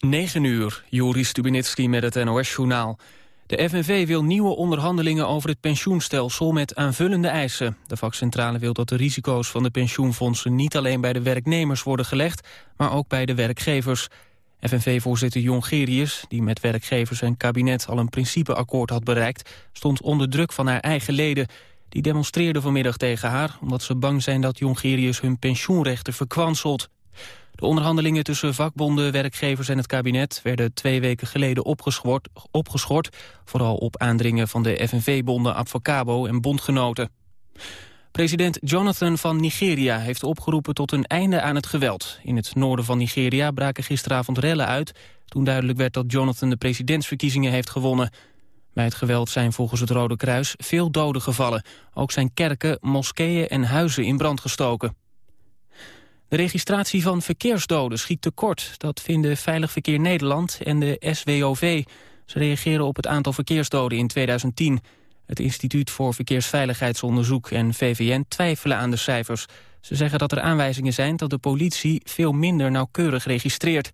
9 uur, Joris Stubinitski met het NOS-journaal. De FNV wil nieuwe onderhandelingen over het pensioenstelsel met aanvullende eisen. De vakcentrale wil dat de risico's van de pensioenfondsen niet alleen bij de werknemers worden gelegd, maar ook bij de werkgevers. FNV-voorzitter Jongerius, die met werkgevers en kabinet al een principeakkoord had bereikt, stond onder druk van haar eigen leden. Die demonstreerden vanmiddag tegen haar, omdat ze bang zijn dat Jongerius hun pensioenrechten verkwanselt. De onderhandelingen tussen vakbonden, werkgevers en het kabinet... werden twee weken geleden opgeschort, vooral op aandringen van de FNV-bonden Advocabo en bondgenoten. President Jonathan van Nigeria heeft opgeroepen tot een einde aan het geweld. In het noorden van Nigeria braken gisteravond rellen uit... toen duidelijk werd dat Jonathan de presidentsverkiezingen heeft gewonnen. Bij het geweld zijn volgens het Rode Kruis veel doden gevallen. Ook zijn kerken, moskeeën en huizen in brand gestoken. De registratie van verkeersdoden schiet tekort. Dat vinden Veilig Verkeer Nederland en de SWOV. Ze reageren op het aantal verkeersdoden in 2010. Het Instituut voor Verkeersveiligheidsonderzoek en VVN twijfelen aan de cijfers. Ze zeggen dat er aanwijzingen zijn dat de politie veel minder nauwkeurig registreert.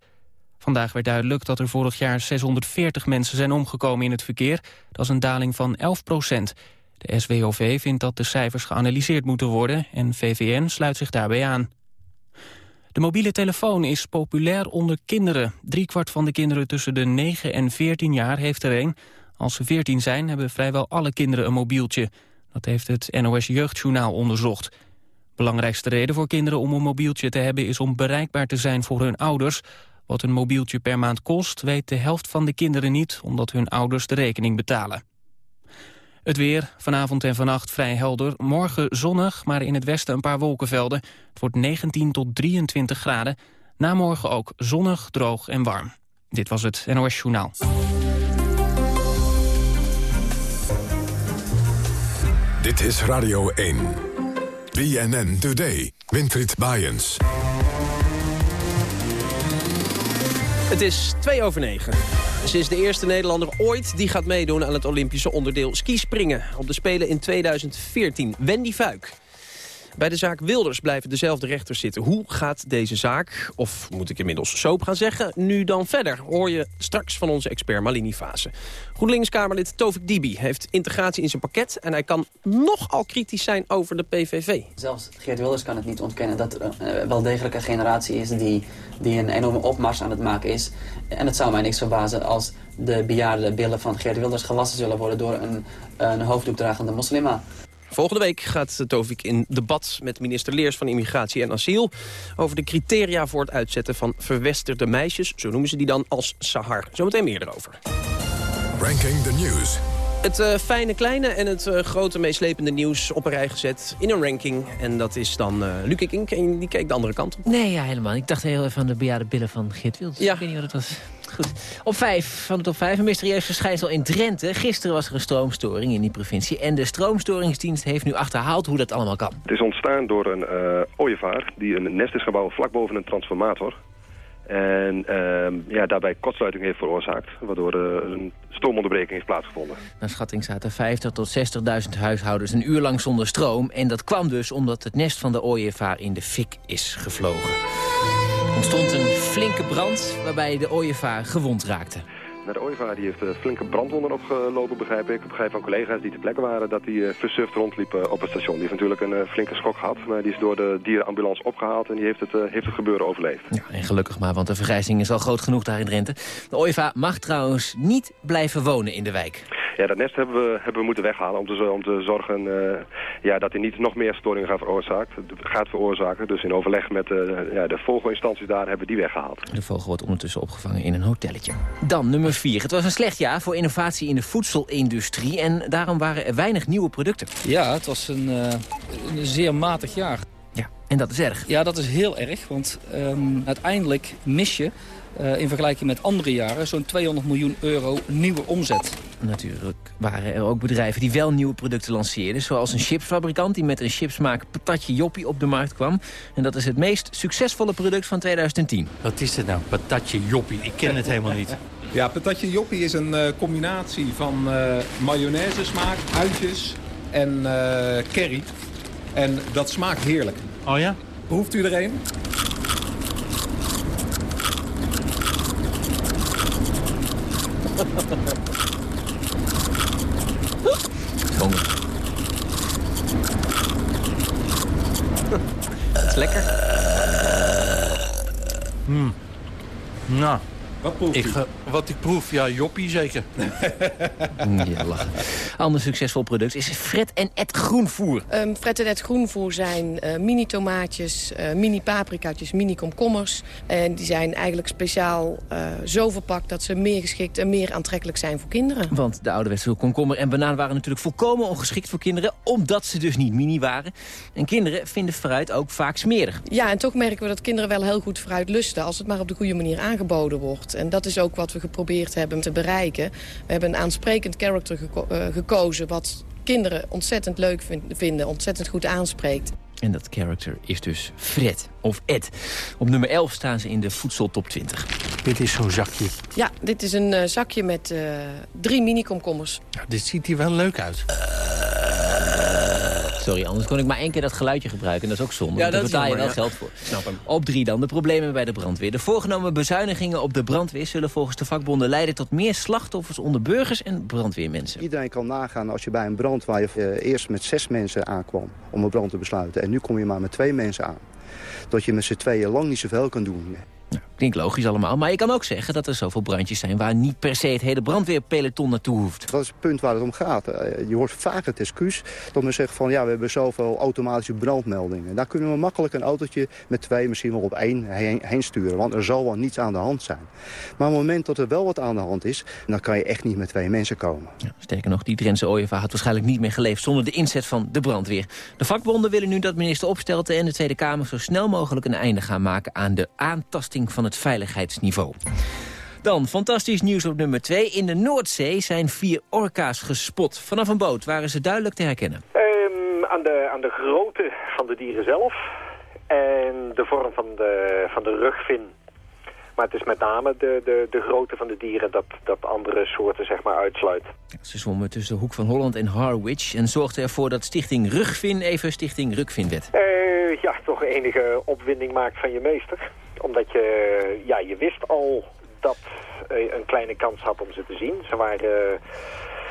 Vandaag werd duidelijk dat er vorig jaar 640 mensen zijn omgekomen in het verkeer. Dat is een daling van 11 procent. De SWOV vindt dat de cijfers geanalyseerd moeten worden en VVN sluit zich daarbij aan. De mobiele telefoon is populair onder kinderen. Driekwart van de kinderen tussen de 9 en 14 jaar heeft er een. Als ze 14 zijn, hebben vrijwel alle kinderen een mobieltje. Dat heeft het NOS Jeugdjournaal onderzocht. Belangrijkste reden voor kinderen om een mobieltje te hebben... is om bereikbaar te zijn voor hun ouders. Wat een mobieltje per maand kost, weet de helft van de kinderen niet... omdat hun ouders de rekening betalen. Het weer, vanavond en vannacht vrij helder. Morgen zonnig, maar in het westen een paar wolkenvelden. Het wordt 19 tot 23 graden. Na morgen ook zonnig, droog en warm. Dit was het NOS Journaal. Dit is Radio 1. BNN Today. Winfried Bajens. Het is 2 over 9. Ze is de eerste Nederlander ooit die gaat meedoen aan het Olympische onderdeel skispringen. Op de Spelen in 2014. Wendy Fuik. Bij de zaak Wilders blijven dezelfde rechters zitten. Hoe gaat deze zaak, of moet ik inmiddels soap gaan zeggen, nu dan verder? Hoor je straks van onze expert Malini Fase. GroenLinks-Kamerlid Tovik Dibi heeft integratie in zijn pakket... en hij kan nogal kritisch zijn over de PVV. Zelfs Geert Wilders kan het niet ontkennen dat er uh, wel degelijk een generatie is... Die, die een enorme opmars aan het maken is. En het zou mij niks verbazen als de bejaarde billen van Geert Wilders gewassen zullen worden... door een, een hoofddoekdragende moslima. Volgende week gaat Tovik in debat met minister Leers van Immigratie en Asiel... over de criteria voor het uitzetten van verwesterde meisjes. Zo noemen ze die dan als Sahar. Zometeen meer erover. Ranking the News. Het uh, fijne kleine en het uh, grote meeslepende nieuws op een rij gezet in een ranking. En dat is dan uh, Luc Kink en die keek de andere kant op. Nee, ja, helemaal. Ik dacht heel even aan de bejaarde billen van Geert Wilders. Ja. Ik weet niet wat het was. Goed. Op vijf van de top vijf. Een mysterieus verschijnsel in Drenthe. Gisteren was er een stroomstoring in die provincie. En de stroomstoringsdienst heeft nu achterhaald hoe dat allemaal kan. Het is ontstaan door een uh, ooievaar die een nest is gebouwd vlak boven een transformator. En uh, ja, daarbij kortsluiting heeft veroorzaakt, waardoor uh, een stroomonderbreking heeft plaatsgevonden. Naar schatting zaten 50 tot 60.000 huishoudens een uur lang zonder stroom. En dat kwam dus omdat het nest van de ooievaar in de fik is gevlogen. Ontstond een flinke brand waarbij de ooievaar gewond raakte. De ooievaar die heeft uh, flinke brandwonden opgelopen, begrijp ik. Ik begrijp van collega's die ter plekke waren dat hij uh, versuft rondliep uh, op het station. Die heeft natuurlijk een uh, flinke schok gehad, maar die is door de dierenambulance opgehaald en die heeft het, heeft het gebeuren overleefd. Ja, en gelukkig maar, want de vergrijzing is al groot genoeg daar in Drenthe. De ooievaar mag trouwens niet blijven wonen in de wijk. Ja, dat nest hebben we, hebben we moeten weghalen om te, om te zorgen ja, dat hij niet nog meer storingen gaat veroorzaken. Gaat veroorzaken. Dus in overleg met ja, de vogelinstanties daar hebben we die weggehaald. De vogel wordt ondertussen opgevangen in een hotelletje. Dan nummer 4. Het was een slecht jaar voor innovatie in de voedselindustrie... en daarom waren er weinig nieuwe producten. Ja, het was een, uh, een zeer matig jaar. Ja, en dat is erg. Ja, dat is heel erg, want um, uiteindelijk mis je... Uh, in vergelijking met andere jaren zo'n 200 miljoen euro nieuwe omzet. Natuurlijk waren er ook bedrijven die wel nieuwe producten lanceerden. Zoals een chipsfabrikant die met een chipsmaak patatje joppie op de markt kwam. En dat is het meest succesvolle product van 2010. Wat is het nou, patatje joppie? Ik ken het helemaal niet. Ja, patatje joppie is een uh, combinatie van uh, mayonaise smaak, uitjes en uh, curry. En dat smaakt heerlijk. Oh ja? Proeft u er een? Honger. Dat is lekker. Nou, Wat proef ik, wat ik proef, ja, joppie zeker. Ja, lachen. Ander succesvol product is Fred en Ed Groenvoer. Um, Fred en Ed groenvoer zijn eh, mini-tomaatjes, eh, mini-paprikaatjes, mini-komkommers. En die zijn eigenlijk speciaal eh, zo verpakt dat ze meer geschikt en meer aantrekkelijk zijn voor kinderen. Want de ouderwetse komkommer en banaan waren natuurlijk volkomen ongeschikt voor kinderen... omdat ze dus niet mini waren. En kinderen vinden fruit ook vaak smerig. Ja, en toch merken we dat kinderen wel heel goed fruit lusten... als het maar op de goede manier aangeboden wordt. En dat is ook wat we geprobeerd hebben te bereiken. We hebben een aansprekend character geko- eh, gekozen... wat kinderen ontzettend leuk vin- vinden, ontzettend goed aanspreekt. En dat character is dus Fred of Ed. Op nummer 11 staan ze in de voedseltop 20. Dit is zo'n zakje. Ja, dit is een eh, zakje met eh, drie mini-komkommers. Ja, dit ziet hier wel leuk uit. Sorry, anders kon ik maar één keer dat geluidje gebruiken. En dat is ook zonde, Ja, daar betaal je wel geld voor. Snap hem. Op drie dan, de problemen bij de brandweer. De voorgenomen bezuinigingen op de brandweer... zullen volgens de vakbonden leiden tot meer slachtoffers onder burgers en brandweermensen. Iedereen kan nagaan als je bij een brand waar je eh, eerst met zes mensen aankwam om een brand te besluiten. En nu kom je maar met twee mensen aan. Dat je met z'n tweeën lang niet zoveel kan doen. Klinkt logisch allemaal, maar je kan ook zeggen dat er zoveel brandjes zijn... waar niet per se het hele brandweerpeloton naartoe hoeft. Dat is het punt waar het om gaat. Eh, Je hoort vaak het excuus dat men zegt van ja, we hebben zoveel automatische brandmeldingen. Daar kunnen we makkelijk een autootje met twee, misschien wel op één heen, heen sturen. Want er zal wel niets aan de hand zijn. Maar op het moment dat er wel wat aan de hand is, dan kan je echt niet met twee mensen komen. Ja, sterker nog, die Drentse ooievaar had waarschijnlijk niet meer geleefd... zonder de inzet van de brandweer. De vakbonden willen nu dat minister Opstelten en de Tweede Kamer... zo snel mogelijk een einde gaan maken aan de aantasting van het veiligheidsniveau. Dan, fantastisch nieuws op nummer 2. In de Noordzee zijn vier orka's gespot. Vanaf een boot waren ze duidelijk te herkennen. Ehm, aan, de, aan de grootte van de dieren zelf en de vorm van de, van de rugvin. Maar het is met name de, de, de grootte van de dieren dat, dat andere soorten zeg maar uitsluit. Ze zwommen tussen de Hoek van Holland en Harwich... en zorgden ervoor dat Stichting Rugvin even Stichting Rukvin werd. Eh, ja, toch enige opwinding maakt van je meester. Omdat je, ja, je wist al dat eh, een kleine kans had om ze te zien. Ze waren eh,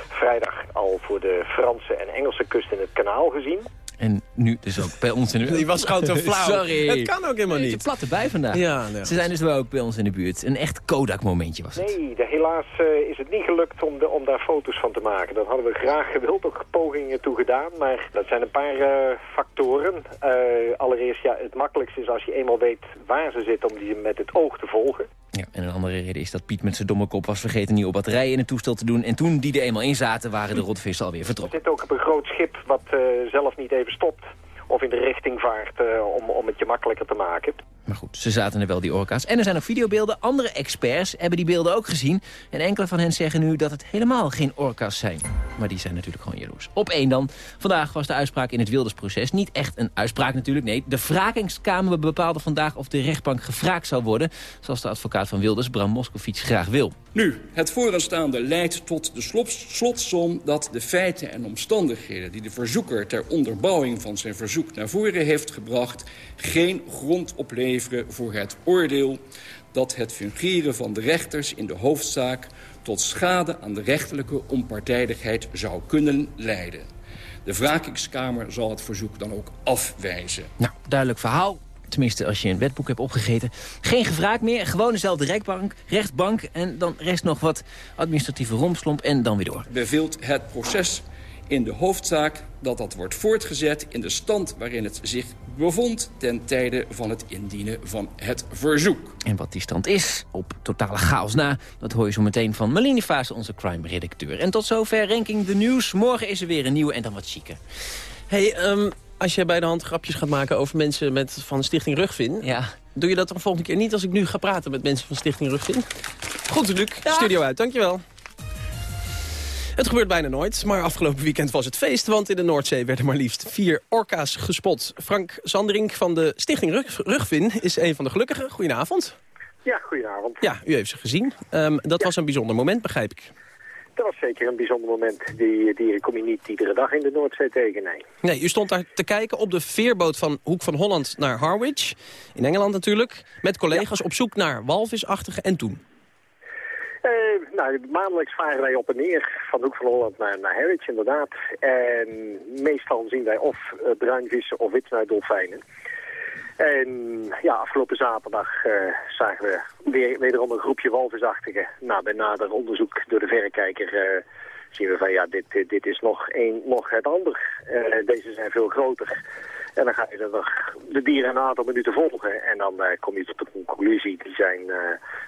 vrijdag al voor de Franse en Engelse kust in het kanaal gezien. En nu dus ook bij ons in de Die was gewoon te flauw. Sorry. Het kan ook helemaal niet. platte bij vandaag. Ja, nee, Ze zijn dus wel ook bij ons in de buurt. Een echt Kodak-momentje was het. Nee, de, helaas eh, is het niet gelukt om, de, om daar foto's van te maken. Dat hadden we graag gewild, ook pogingen toe gedaan. Maar dat zijn een paar eh, factoren. Eh, allereerst, ja, het makkelijkste is als je eenmaal weet waar ze zitten... om die met het oog te volgen. Ja, en een andere reden is dat Piet met zijn domme kop was vergeten nieuwe batterijen in het toestel te doen. En toen die er eenmaal in zaten, waren de rotvissen alweer We vertrokken. zitten ook op een groot schip wat eh, zelf niet even stopt... of in de richting vaart eh, om, om het je makkelijker te maken. Maar goed, ze zaten er wel, die orka's. En er zijn ook videobeelden. Andere experts hebben die beelden ook gezien. En enkele van hen zeggen nu dat het helemaal geen orka's zijn. Maar die zijn natuurlijk gewoon jaloers. Op één dan. Vandaag was de uitspraak in het Wildersproces. Niet echt een uitspraak natuurlijk, nee. De wrakingskamer bepaalde vandaag of de rechtbank gevraagd zou worden. Zoals de advocaat van Wilders, Bram Moskowitz, graag wil. Nu, het vooraanstaande leidt tot de slots- slotsom dat de feiten en omstandigheden... die de verzoeker ter onderbouwing van zijn verzoek naar voren heeft gebracht... geen grond opleveren voor het oordeel dat het fungeren van de rechters in de hoofdzaak... tot schade aan de rechterlijke onpartijdigheid zou kunnen leiden. De wrakingskamer zal het verzoek dan ook afwijzen. Nou, duidelijk verhaal. Tenminste, als je een wetboek hebt opgegeten. Geen gevraagd meer, gewoon dezelfde rechtbank, rechtbank... en dan rest nog wat administratieve romslomp en dan weer door. beveelt het proces in de hoofdzaak dat dat wordt voortgezet in de stand waarin het zich bevond ten tijde van het indienen van het verzoek. En wat die stand is, op totale chaos na... dat hoor je zo meteen van Malini Fase, onze crime-redacteur. En tot zover Ranking the News. Morgen is er weer een nieuwe en dan wat chiquer. Hey, ehm, als jij bij de hand grapjes gaat maken over mensen met, van Stichting Rugvin... Ja. doe je dat dan volgende keer niet als ik nu ga praten met mensen van Stichting Rugvin? Goed, Luc. Studio uit, dankjewel. Het gebeurt bijna nooit, maar afgelopen weekend was het feest... want in de Noordzee werden maar liefst vier orka's gespot. Frank Zanderink van de Stichting Rug, Rugvin is een van de gelukkigen. Goedenavond. Ja, goedenavond. Ja, u heeft ze gezien. Ehm, dat was een bijzonder moment, begrijp ik. Dat was zeker een bijzonder moment. Die dieren kom je niet iedere dag in de Noordzee tegen, nee. Nee, u stond daar te kijken op de veerboot van Hoek van Holland naar Harwich. In Engeland natuurlijk. Met collega's op zoek naar walvisachtige en toen. Eh, nou, maandelijks varen wij op en neer van Hoek van Holland naar, naar Harwich, inderdaad. En meestal zien wij of uh, bruinvissen of witsnuitdolfijnen. En ja, afgelopen zaterdag uh, zagen we weer, wederom een groepje walvisachtigen. Nou, bij nader onderzoek door de verrekijker zien we van ja, dit, dit, is nog, een, nog het ander. Deze zijn veel groter. En dan ga je er nog de dieren een aantal minuten volgen. En dan kom je tot de conclusie, die zijn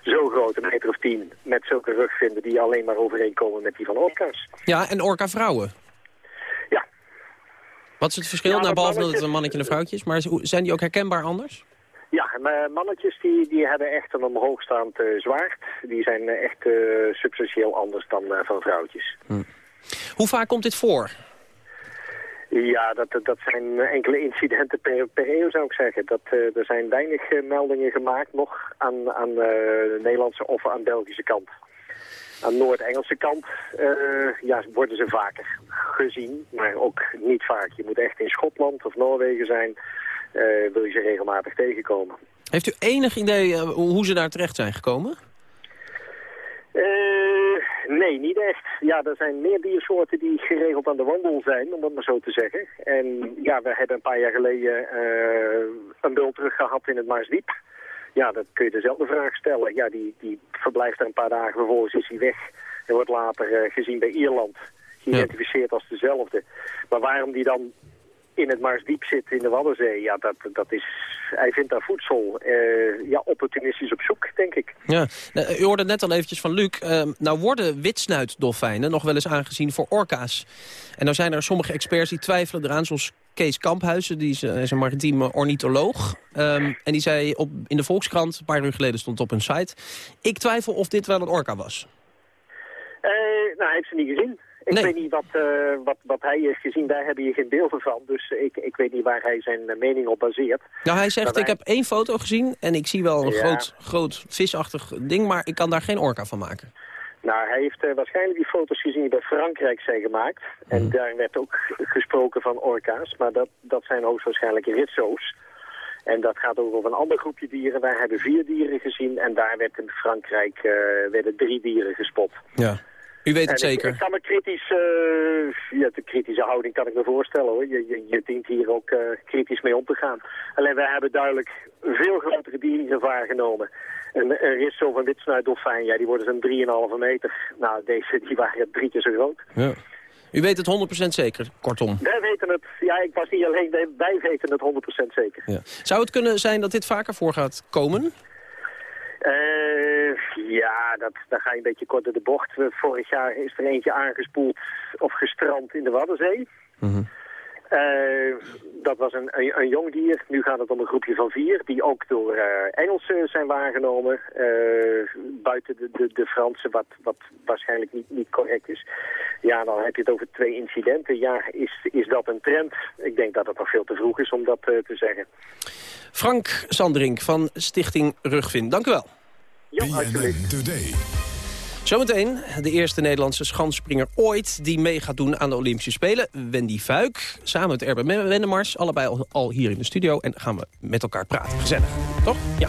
zo groot, een meter of tien, met zulke rugvinden die alleen maar overeenkomen met die van orka's. Ja, en orka vrouwen? Wat is het verschil? Ja, nou, behalve dat het een mannetje en een vrouwtje is. Maar zijn die ook herkenbaar anders? Ja, mannetjes die, die hebben echt een omhoogstaand uh, zwaard. Die zijn echt substantieel anders dan van vrouwtjes. Hm. Hoe vaak komt dit voor? Ja, dat, dat zijn enkele incidenten per, per eeuw zou ik zeggen. Dat, er zijn weinig meldingen gemaakt nog aan, aan de Nederlandse of aan de Belgische kant. Aan de Noord-Engelse kant uh, ja, worden ze vaker gezien, maar ook niet vaak. Je moet echt in Schotland of Noorwegen zijn, uh, wil je ze regelmatig tegenkomen. Heeft u enig idee uh, hoe ze daar terecht zijn gekomen? Nee, niet echt. Ja, er zijn meer diersoorten die geregeld aan de wandel zijn, om dat maar zo te zeggen. En ja, we hebben een paar jaar geleden een bul terug gehad in het Marsdiep ja, dan kun je dezelfde vraag stellen. Ja, die, die verblijft er een paar dagen, vervolgens is hij weg. En wordt later uh, gezien bij Ierland geïdentificeerd als dezelfde. Maar waarom die dan in het Marsdiep zit in de Waddenzee, ja, dat, dat is, hij vindt daar voedsel. Uh, ja, opportunistisch op zoek, denk ik. Ja, nou, u hoorde net al eventjes van Luc. Uh, nou worden witsnuitdolfijnen nog wel eens aangezien voor orka's. En nou zijn er sommige experts die twijfelen eraan, zoals Kees Kamphuizen, die is, eh, is een maritieme ornitholoog. Um, en die zei op, in de Volkskrant, een paar uur geleden stond op een site... ik twijfel of dit wel een orka was. Uh, nou, hij heeft ze niet gezien. Ik weet niet wat, uh, wat, wat hij heeft gezien, daar heb je geen beelden van. Dus ik, ik weet niet waar hij zijn mening op baseert. Nou, hij zegt, ik heb één foto gezien en ik zie wel een ja. groot, groot visachtig ding... maar ik kan daar geen orka van maken. Nou, hij heeft uh, waarschijnlijk die foto's gezien die bij Frankrijk zijn gemaakt. En mm. daar werd ook gesproken van orka's. Maar dat, dat zijn hoogstwaarschijnlijk ritso's. En dat gaat over een ander groepje dieren. Wij hebben vier dieren gezien en daar werd in Frankrijk uh, werden drie dieren gespot. Ja. U weet het en zeker. Ik, ik, kan me kritisch, uh, ja, de kritische houding kan ik me voorstellen hoor. Je, je, je dient hier ook uh, kritisch mee om te gaan. Alleen wij hebben duidelijk veel grotere dieren waargenomen. Een, een risso van witsnuitdolfijn, ja, die worden zo'n 3,5 meter. Nou, deze die waren drie keer zo groot. Ja. U weet het 100% zeker, kortom. Wij weten het, ja, ik was niet alleen, wij weten het 100% zeker. Ja. Zou het kunnen zijn dat dit vaker voor gaat komen? Uh, ja, dat, daar ga je een beetje kort door de bocht. Vorig jaar is er eentje aangespoeld of gestrand in de Waddenzee. Mm -hmm. uh, dat was een, een, een, jong dier. Nu gaat het om een groepje van vier, die ook door uh, Engelsen zijn waargenomen. buiten de, de, de Fransen, wat, wat waarschijnlijk niet, niet correct is. Ja, dan heb je het over twee incidenten. Ja, is, is dat een trend? Ik denk dat het nog veel te vroeg is om dat te zeggen. Frank Sandrink van Stichting Rugvin. Dank u wel. Today. Zometeen de eerste Nederlandse schansspringer ooit... die mee gaat doen aan de Olympische Spelen. Wendy Fuik, samen met Erben Wendemars. Allebei al, hier in de studio. En gaan we met elkaar praten. Gezellig, toch? Ja.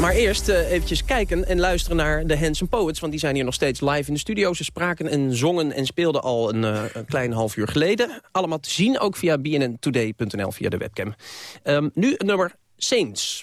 Maar eerst uh, eventjes kijken en luisteren naar de Handsome Poets. Want die zijn hier nog steeds live in de studio. Ze spraken en zongen en speelden al een, een klein half uur geleden. Allemaal te zien, ook via bnntoday.nl via de webcam. Um, nu het nummer Saints.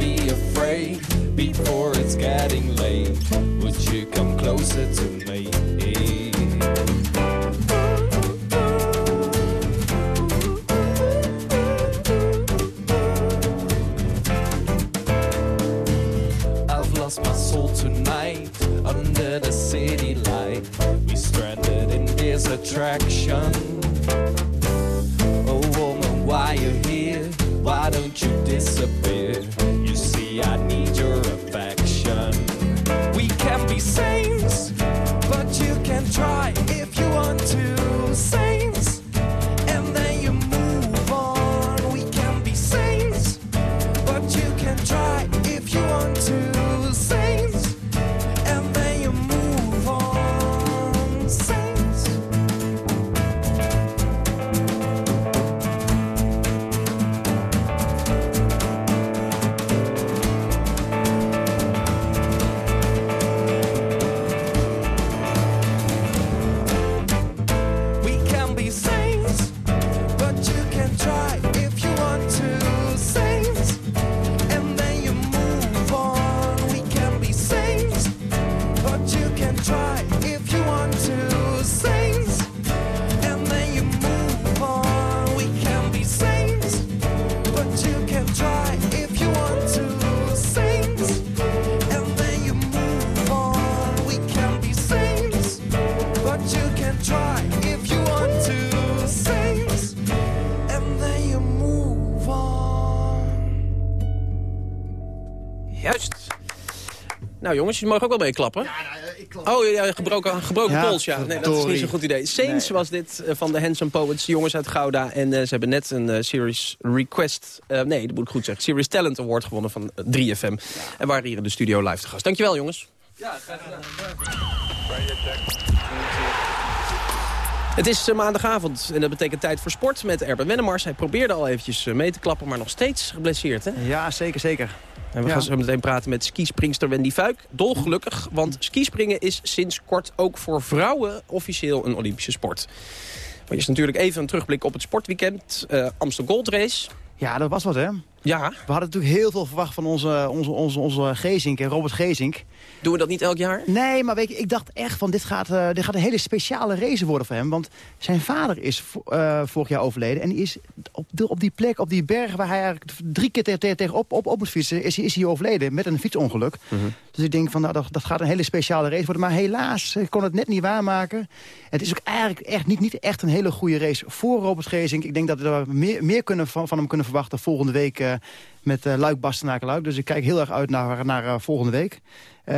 before it's getting late. Would you come closer to me? I've lost my soul tonight under the city light. We stranded in this attraction. Oh woman why you here? Why don't you disappear? Nou jongens, je mag ook wel meeklappen. Ja, nou, Oh ja, gebroken, gebroken Ja, pols, ja. Nee, dat is niet zo'n goed idee. Saints was dit eh, van de Handsome Poets, jongens uit Gouda. En eh, ze hebben net een eh, Series Request, eh, nee, dat moet ik goed zeggen, Series Talent Award gewonnen van eh, 3FM. En waren hier in de studio live te gast. Dankjewel jongens. Ja, graag gedaan. Het is eh, maandagavond en dat betekent tijd voor sport met Erben Wennemars. Hij probeerde al eventjes eh, mee te klappen, maar nog steeds geblesseerd, hè? Ja, zeker, zeker. En we Ja. gaan zo meteen praten met skispringster Wendy Fuik. Dolgelukkig, want skispringen is sinds kort ook voor vrouwen officieel een Olympische sport. Maar is natuurlijk even een terugblik op het sportweekend. eh Amsterdam Gold Race. Ja, dat was wat, hè? Ja. We hadden natuurlijk heel veel verwacht van onze, onze, onze, onze Gezink, hè, Robert Gezink. Doen we dat niet elk jaar? Nee, maar weet je, ik dacht echt van dit gaat, eh, dit gaat een hele speciale race worden voor hem. Want zijn vader is eh, vorig jaar overleden. En die is op, de, op die plek, op die berg waar hij eigenlijk drie keer te- te- tegenop op, op moest fietsen, is, is hij overleden met een fietsongeluk. Dus ik denk van nou, dat, dat gaat een hele speciale race worden. Maar helaas eh, kon het net niet waarmaken. Het is ook eigenlijk echt niet, niet echt een hele goede race voor Robert Gezink. Ik denk dat we meer, meer kunnen van, van hem kunnen verwachten volgende week met eh Luik Bastenaken Luik. Dus ik kijk heel erg uit naar, naar eh, volgende week. Eh,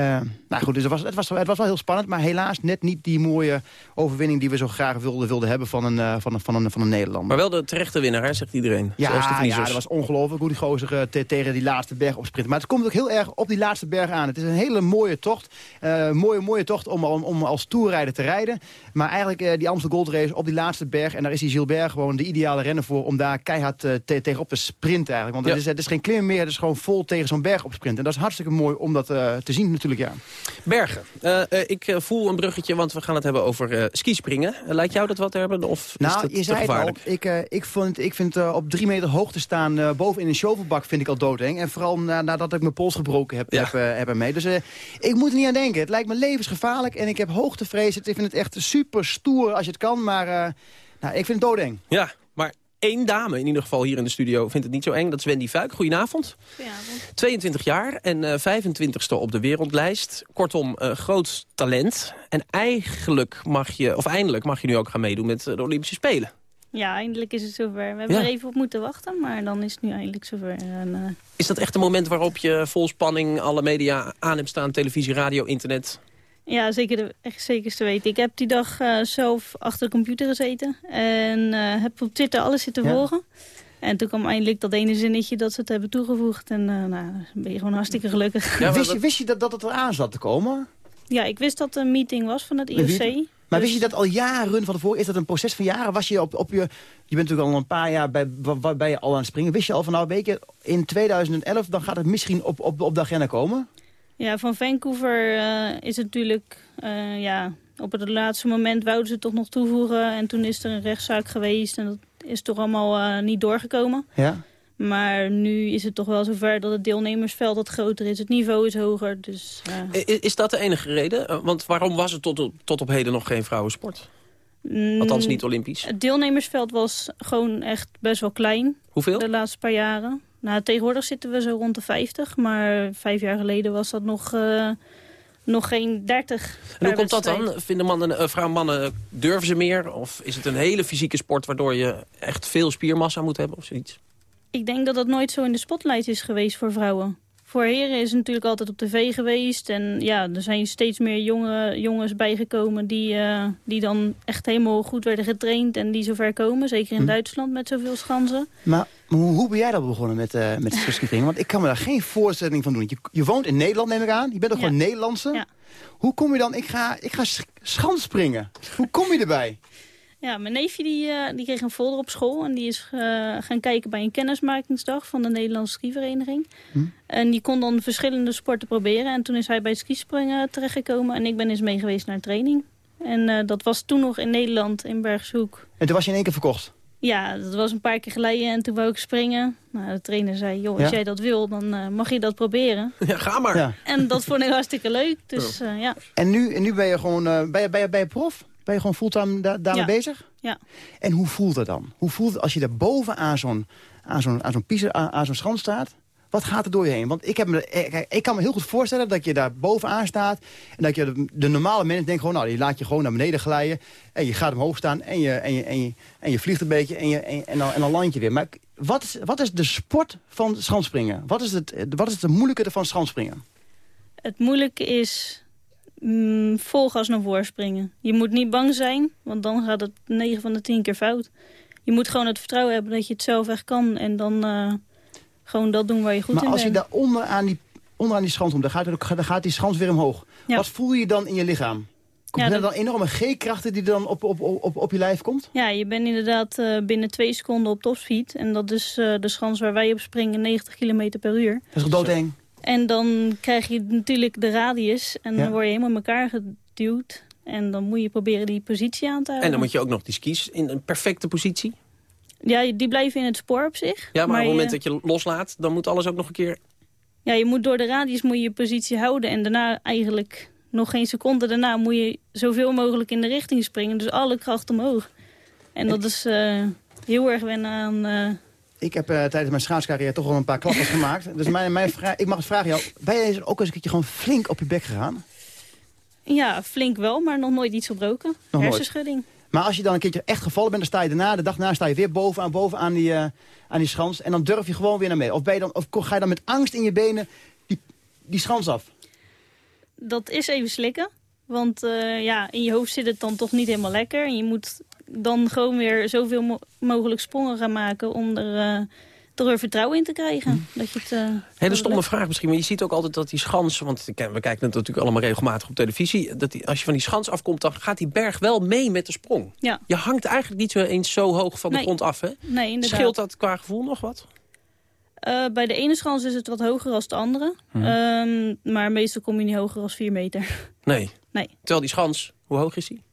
nou goed, dus het was, het, was, het was wel heel spannend, maar helaas net niet die mooie overwinning die we zo graag wilden, wilden hebben van een, eh, van, een, van, een, van een Nederlander. Maar wel de terechte winnaar, hè, zegt iedereen. Ja, Zelfs de ja, dat was ongelooflijk hoe die gozer eh, te- tegen die laatste berg opsprinten. Maar het komt ook heel erg op die laatste berg aan. Het is een hele mooie tocht. Mooie, mooie tocht om, om, om als toerrijder te rijden. Maar eigenlijk die Amstel Gold Race op die laatste berg. En daar is die Gilbert gewoon de ideale renner voor... om daar keihard eh, te- tegenop te sprinten eigenlijk. Want het, is, het is geen klim meer, het is gewoon vol tegen zo'n berg op sprinten. En dat is hartstikke mooi om dat te zien natuurlijk, ja. Bergen. Eh, eh, ik eh, voel een bruggetje, want we gaan het hebben over eh, skispringen. Lijkt jou dat wat hebben? Of is Nou, het je te zei het al. gevaarlijk? Ik, eh, ik, vond, ik vind eh, op drie meter hoogte staan eh, boven in een shovelbak vind ik al doodeng. En vooral na, nadat ik mijn pols gebroken heb, Ja. heb, heb ermee. Dus ik moet er niet aan denken. Het lijkt me levensgevaarlijk en ik heb hoogtevrees. Ik vind het echt super stoer als je het kan, maar eh, nou, ik vind het doodeng. Ja, één dame in ieder geval hier in de studio vindt het niet zo eng. Dat is Wendy Fuik. Goedenavond. 22 jaar en eh 25ste op de wereldlijst. Kortom, eh, groot talent. En eigenlijk mag je, of eindelijk mag je nu ook gaan meedoen met eh, de Olympische Spelen. Ja, eindelijk is het zover. We hebben Ja. er even op moeten wachten, maar dan is het nu eindelijk zover. En, eh, Is dat echt een moment waarop je vol spanning alle media aan hebt staan? Televisie, radio, internet? Ja, zeker de echt zekerste te weten. Ik heb die dag eh, zelf achter de computer gezeten en eh, heb op Twitter alles zitten Ja. volgen. En toen kwam eindelijk dat ene zinnetje dat ze het hebben toegevoegd. En eh, nou, dan ben je gewoon hartstikke gelukkig. wist, je, wist je dat, dat het eraan zat te komen? Ja, ik wist dat er een meeting was van het? IOC. Maar Dus- wist je dat al jaren van tevoren? Is dat een proces van jaren? Was je op, op je, je bent natuurlijk al een paar jaar bij, wa- waarbij je al aan het springen. Wist je al van nou weet je, in 2011 dan gaat het misschien op, op, op de agenda komen? Ja, van Vancouver eh, is het natuurlijk... eh, ja, op het laatste moment wouden ze het toch nog toevoegen. En toen is er een rechtszaak geweest. En dat is toch allemaal eh, niet doorgekomen. Ja. Maar nu is het toch wel zover dat het deelnemersveld wat groter is. Het niveau is hoger. Dus, eh, Is dat de enige reden? Want waarom was het tot, op- tot op heden nog geen vrouwensport? Althans mm, niet olympisch. Het deelnemersveld was gewoon echt best wel klein. Hoeveel? De laatste paar jaren. Nou, tegenwoordig zitten we zo rond de 50. Maar vijf jaar geleden was dat nog, eh, nog geen 30. En per hoe komt dat dan? Vinden mannen, eh, vrouwen mannen, durven ze meer? Of is het een hele fysieke sport waardoor je echt veel spiermassa moet hebben of zoiets? Ik denk dat dat nooit zo in de spotlight is geweest voor vrouwen. Voor heren is natuurlijk altijd op tv geweest. En ja, er zijn steeds meer jonge, jongens bijgekomen die, eh, die dan echt helemaal goed werden getraind. En die zover komen, zeker in Hm. Duitsland met zoveel schansen. Maar, maar hoe, hoe ben jij dan begonnen met, eh met? Want ik kan me daar geen voorstelling van doen. Je, je woont in Nederland, neem ik aan. Je bent toch Ja. gewoon Nederlandse? Ja. Hoe kom je dan? Ik ga, ik ga sch- schanspringen. Hoe kom je erbij? Ja, mijn neefje die, eh, die kreeg een folder op school. En die is eh, gaan kijken bij een kennismakingsdag van de Nederlandse skivereniging. Hm. En die kon dan verschillende sporten proberen. En toen is hij bij het skispringen terechtgekomen. En ik ben eens mee geweest naar training. En eh, dat was toen nog in Nederland, in Bergshoek. En toen was je in één keer verkocht. Ja, dat was een paar keer geleden en toen wou ik springen. Nou, de trainer zei, joh, als Ja? jij dat wil, dan mag je dat proberen. Ja, ga maar. Ja. En dat vond ik hartstikke leuk. Dus eh, ja. En nu, en nu ben je gewoon eh, ben je, ben je, ben je prof? Ben je gewoon fulltime da daarmee Ja. bezig? Ja. En hoe voelt dat dan? Hoe voelt het als je daar boven aan zo'n aan zo'n aan zo'n aan, zo'n schans staat? Wat gaat er door je heen? Want ik, heb me, eh, ik kan me heel goed voorstellen dat je daar bovenaan staat... en dat je de, de normale mens denkt gewoon... nou, die laat je gewoon naar beneden glijden... en je gaat omhoog staan en je, en je, en je, en je vliegt een beetje en, je, en, en, dan, en dan land je weer. Maar wat is, wat is de sport van schanspringen? Wat is het, wat is het moeilijke van schanspringen? Het moeilijke is mm, vol gas naar voren springen. Je moet niet bang zijn, want dan gaat het 9 van de 10 keer fout. Je moet gewoon het vertrouwen hebben dat je het zelf echt kan. En dan uh, gewoon dat doen waar je goed maar in bent. Maar als je daar onder aan die, onder aan die schans komt, dan gaat, dan gaat die schans weer omhoog. Ja. Wat voel je dan in je lichaam? Komt ja, er dan enorme G-krachten die dan op, op, op, op je lijf komt? Ja, je bent inderdaad uh, binnen twee seconden op topspeed. En dat is uh, de schans waar wij op springen, 90 km per uur. Dat is doodeng. En dan krijg je natuurlijk de radius en dan word je helemaal in elkaar geduwd. En dan moet je proberen die positie aan te houden. En dan moet je ook nog die skis in een perfecte positie? Ja, die blijven in het spoor op zich. Ja, maar, maar op het moment dat je loslaat, dan moet alles ook nog een keer... Ja, je moet door de radius moet je, je positie houden. En daarna eigenlijk nog geen seconde daarna moet je zoveel mogelijk in de richting springen. Dus alle kracht omhoog. En dat is uh, heel erg wennen aan... Uh... Ik heb uh, tijdens mijn schaatscarrière toch wel een paar klappers gemaakt. Dus mijn, mijn ik mag het vragen jou. Ben je ook eens een keertje gewoon flink op je bek gegaan? Ja, flink wel, maar nog nooit iets verbroken. Nog Hersenschudding. Nooit. Maar als je dan een keertje echt gevallen bent, dan sta je daarna, de dag na sta je weer bovenaan, bovenaan die, uh, aan die schans. En dan durf je gewoon weer naar mee. Of, ben je dan, of ga je dan met angst in je benen die, die schans af? Dat is even slikken. Want uh, ja, in je hoofd zit het dan toch niet helemaal lekker. En je moet dan gewoon weer zoveel mo mogelijk sprongen gaan maken om er... Uh, toch er vertrouwen in te krijgen. Hm. Dat je het, uh, Hele stomme vraag misschien, maar je ziet ook altijd dat die schans... want we kijken het natuurlijk allemaal regelmatig op televisie... dat die, als je van die schans afkomt, dan gaat die berg wel mee met de sprong. Ja. Je hangt eigenlijk niet zo eens zo hoog van de nee. grond af, hè? Nee, inderdaad. Scheelt dat qua gevoel nog wat? Uh, bij de ene schans is het wat hoger dan de andere. Hm. Um, maar meestal kom je niet hoger dan 4 meter. Nee. Nee. Terwijl die schans, hoe hoog is die?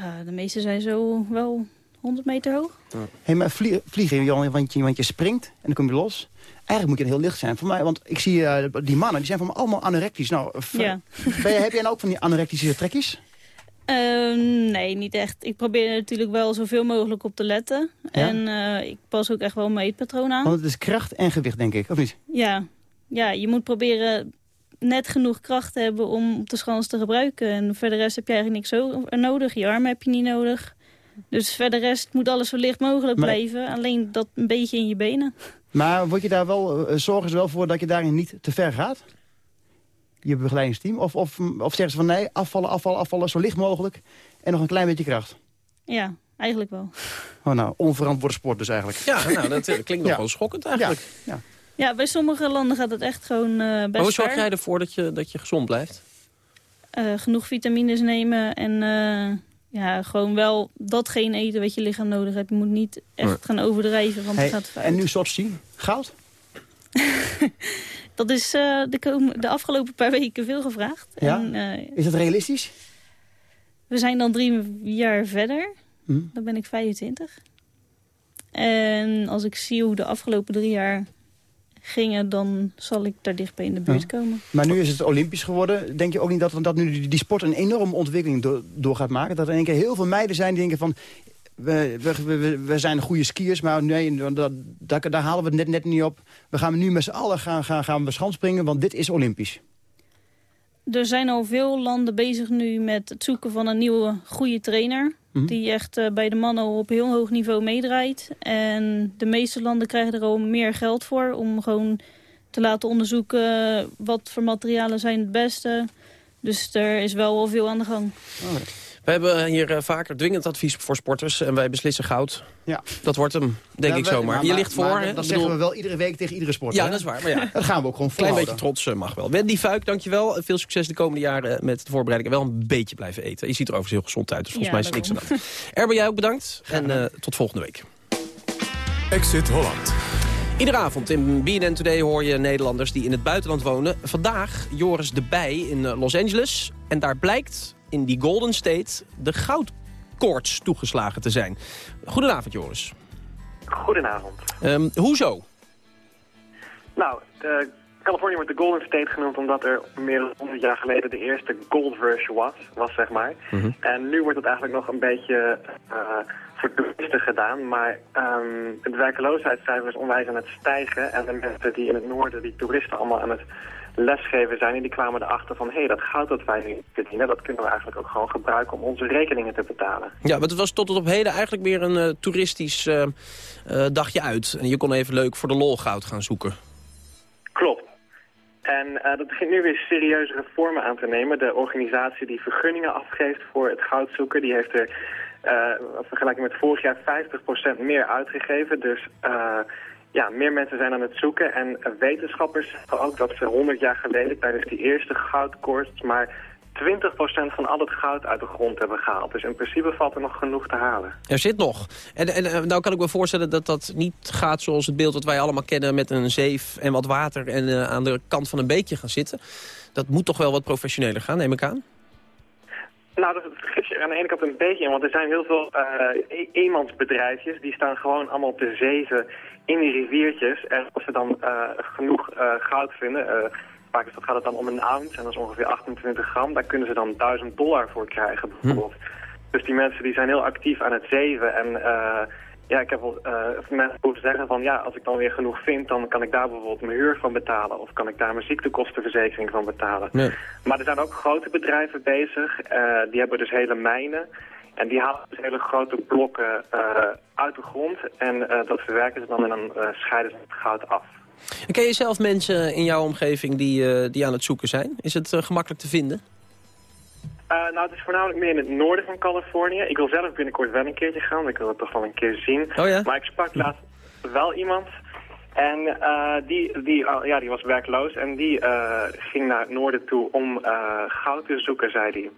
Uh, de meeste zijn zo wel 100 meter hoog. Ja. Hey, maar vlie vliegen, want je, want je springt en dan kom je los. Eigenlijk moet je heel licht zijn voor mij. Want ik zie uh, die mannen, die zijn voor mij allemaal anorectisch. Nou, ja. ben je, heb jij nou ook van die anorectische trekjes? Uh, nee, niet echt. Ik probeer er natuurlijk wel zoveel mogelijk op te letten. Ja? En uh, ik pas ook echt wel mijn eetpatroon aan. Want het is kracht en gewicht, denk ik, of niet? Ja, ja je moet proberen net genoeg kracht hebben om op de schans te gebruiken. En verder rest heb je eigenlijk niks zo nodig. Je armen heb je niet nodig. Dus verder rest moet alles zo licht mogelijk Maar- blijven. Alleen dat een beetje in je benen. Maar word je daar wel, uh, zorgen ze wel voor dat je daarin niet te ver gaat? Je begeleidingsteam? Of, of, of zeggen ze van nee, afvallen, afvallen, afvallen, zo licht mogelijk. En nog een klein beetje kracht. Ja, eigenlijk wel. Oh nou, onverantwoorde sport dus eigenlijk. Ja, nou, dat eh, klinkt nog Ja. wel schokkend eigenlijk. Ja. Ja, bij sommige landen gaat het echt gewoon eh Maar best hoe zorg ver. jij ervoor dat je, dat je gezond blijft? Eh, genoeg vitamines nemen en eh, ja, gewoon wel datgene eten wat je lichaam nodig heeft. Je moet niet echt Nee. gaan overdrijven, want Hey, het gaat fout. en nu Sochi, goud? Dat is eh, de, de afgelopen paar weken veel gevraagd. Ja? En, eh, Is dat realistisch? we zijn dan drie jaar verder. Hm. Dan ben ik 25. En als ik zie hoe de afgelopen drie jaar gingen... dan zal ik daar dichtbij in de buurt Ja. komen. Maar nu is het olympisch geworden. Denk je ook niet dat, dat nu die, die sport een enorme ontwikkeling door, door gaat maken? Dat er in één keer heel veel meiden zijn die denken van... We, we, we, we zijn goede skiers, maar nee, dat, daar, daar halen we het net, net niet op. We gaan nu met z'n allen gaan, gaan, gaan we schanspringen, want dit is olympisch. Er zijn al veel landen bezig nu met het zoeken van een nieuwe goede trainer. Mhm. Die echt eh, bij de mannen op heel hoog niveau meedraait. En de meeste landen krijgen er al meer geld voor. Om gewoon te laten onderzoeken wat voor materialen zijn het beste. Dus er is wel wel veel aan de gang. We hebben hier eh, vaker dwingend advies voor sporters en wij beslissen goud. Ja. Dat wordt hem, denk Ja, ik zomaar. maar- je ligt voor. maar hè? dat zeggen we wel iedere week tegen iedere sport. Ja, hè? dat is waar. Maar ja, Dat gaan we ook gewoon Klein beetje trots eh, mag wel. Wendy Fuik, dankjewel. Veel succes de komende jaren met de voorbereidingen. Wel een beetje blijven eten. Je ziet er overigens heel gezond uit, dus volgens Ja, mij is er niks aan de hand. Erben, jij ook bedankt. En eh, tot volgende week. Exit Holland. Iedere avond in BNN Today hoor je Nederlanders die in het buitenland wonen. Vandaag Joris de Bij in eh, Los Angeles. En daar blijkt in die Golden State de goudkoorts toegeslagen te zijn. Goedenavond Joris. Goedenavond. Ehm, hoezo? Nou, de Californië wordt de Golden State genoemd omdat er meer dan 100 jaar geleden de eerste Gold Rush was, was zeg maar. En nu wordt het eigenlijk nog een beetje eh, voor toeristen gedaan. Maar um, het werkeloosheidscijfer is onwijs aan het stijgen. En de mensen die in het noorden, die toeristen allemaal aan het lesgeven zijn... en die kwamen erachter van, hé, hey, dat goud dat wij nu verdienen... dat kunnen we eigenlijk ook gewoon gebruiken om onze rekeningen te betalen. Ja, maar het was tot op heden eigenlijk weer een uh, toeristisch uh, uh, dagje uit. En je kon even leuk voor de lol goud gaan zoeken. Klopt. En dat begint nu weer serieuzere vormen aan te nemen. De organisatie die vergunningen afgeeft voor het goudzoeken... die heeft er vergelijking met vorig jaar 50% meer uitgegeven. Dus ja, meer mensen zijn aan het zoeken. En wetenschappers zeggen ook dat ze 100 jaar geleden tijdens die eerste goudkorst... maar 20% van al het goud uit de grond hebben gehaald. Dus in principe valt er nog genoeg te halen. Er zit nog. En, en nou kan ik me voorstellen dat dat niet gaat zoals het beeld dat wij allemaal kennen... met een zeef en wat water en uh, aan de kant van een beekje gaan zitten. Dat moet toch wel wat professioneler gaan, neem ik aan? Nou, dat geeft je aan de ene kant een beetje in, want er zijn heel veel uh, eenmansbedrijfjes... die staan gewoon allemaal te zeven in die riviertjes. En als ze dan uh, genoeg uh, goud vinden... vaak is dat, gaat het dan om een ounce, en dat is ongeveer 28 gram... daar kunnen ze dan 1000 dollar voor krijgen, bijvoorbeeld. Hm. Dus die mensen die zijn heel actief aan het zeven en... ja, ik heb wel uh, mensen hoeven zeggen van ja, als ik dan weer genoeg vind, dan kan ik daar bijvoorbeeld mijn huur van betalen. Of kan ik daar mijn ziektekostenverzekering van betalen. Nee. Maar er zijn ook grote bedrijven bezig, uh, die hebben dus hele mijnen. En die halen dus hele grote blokken uh, uit de grond. En dat verwerken ze dan en dan scheiden ze het goud af. En ken je zelf mensen in jouw omgeving die, die aan het zoeken zijn? Is het gemakkelijk te vinden? Uh, nou, het is voornamelijk meer in het noorden van Californië. Ik wil zelf binnenkort wel een keertje gaan. Ik wil het toch wel een keer zien. Oh ja? Maar ik sprak laatst wel iemand. En uh, die, die, uh, ja, die was werkloos. En die ging naar het noorden toe om goud te zoeken, zei hij.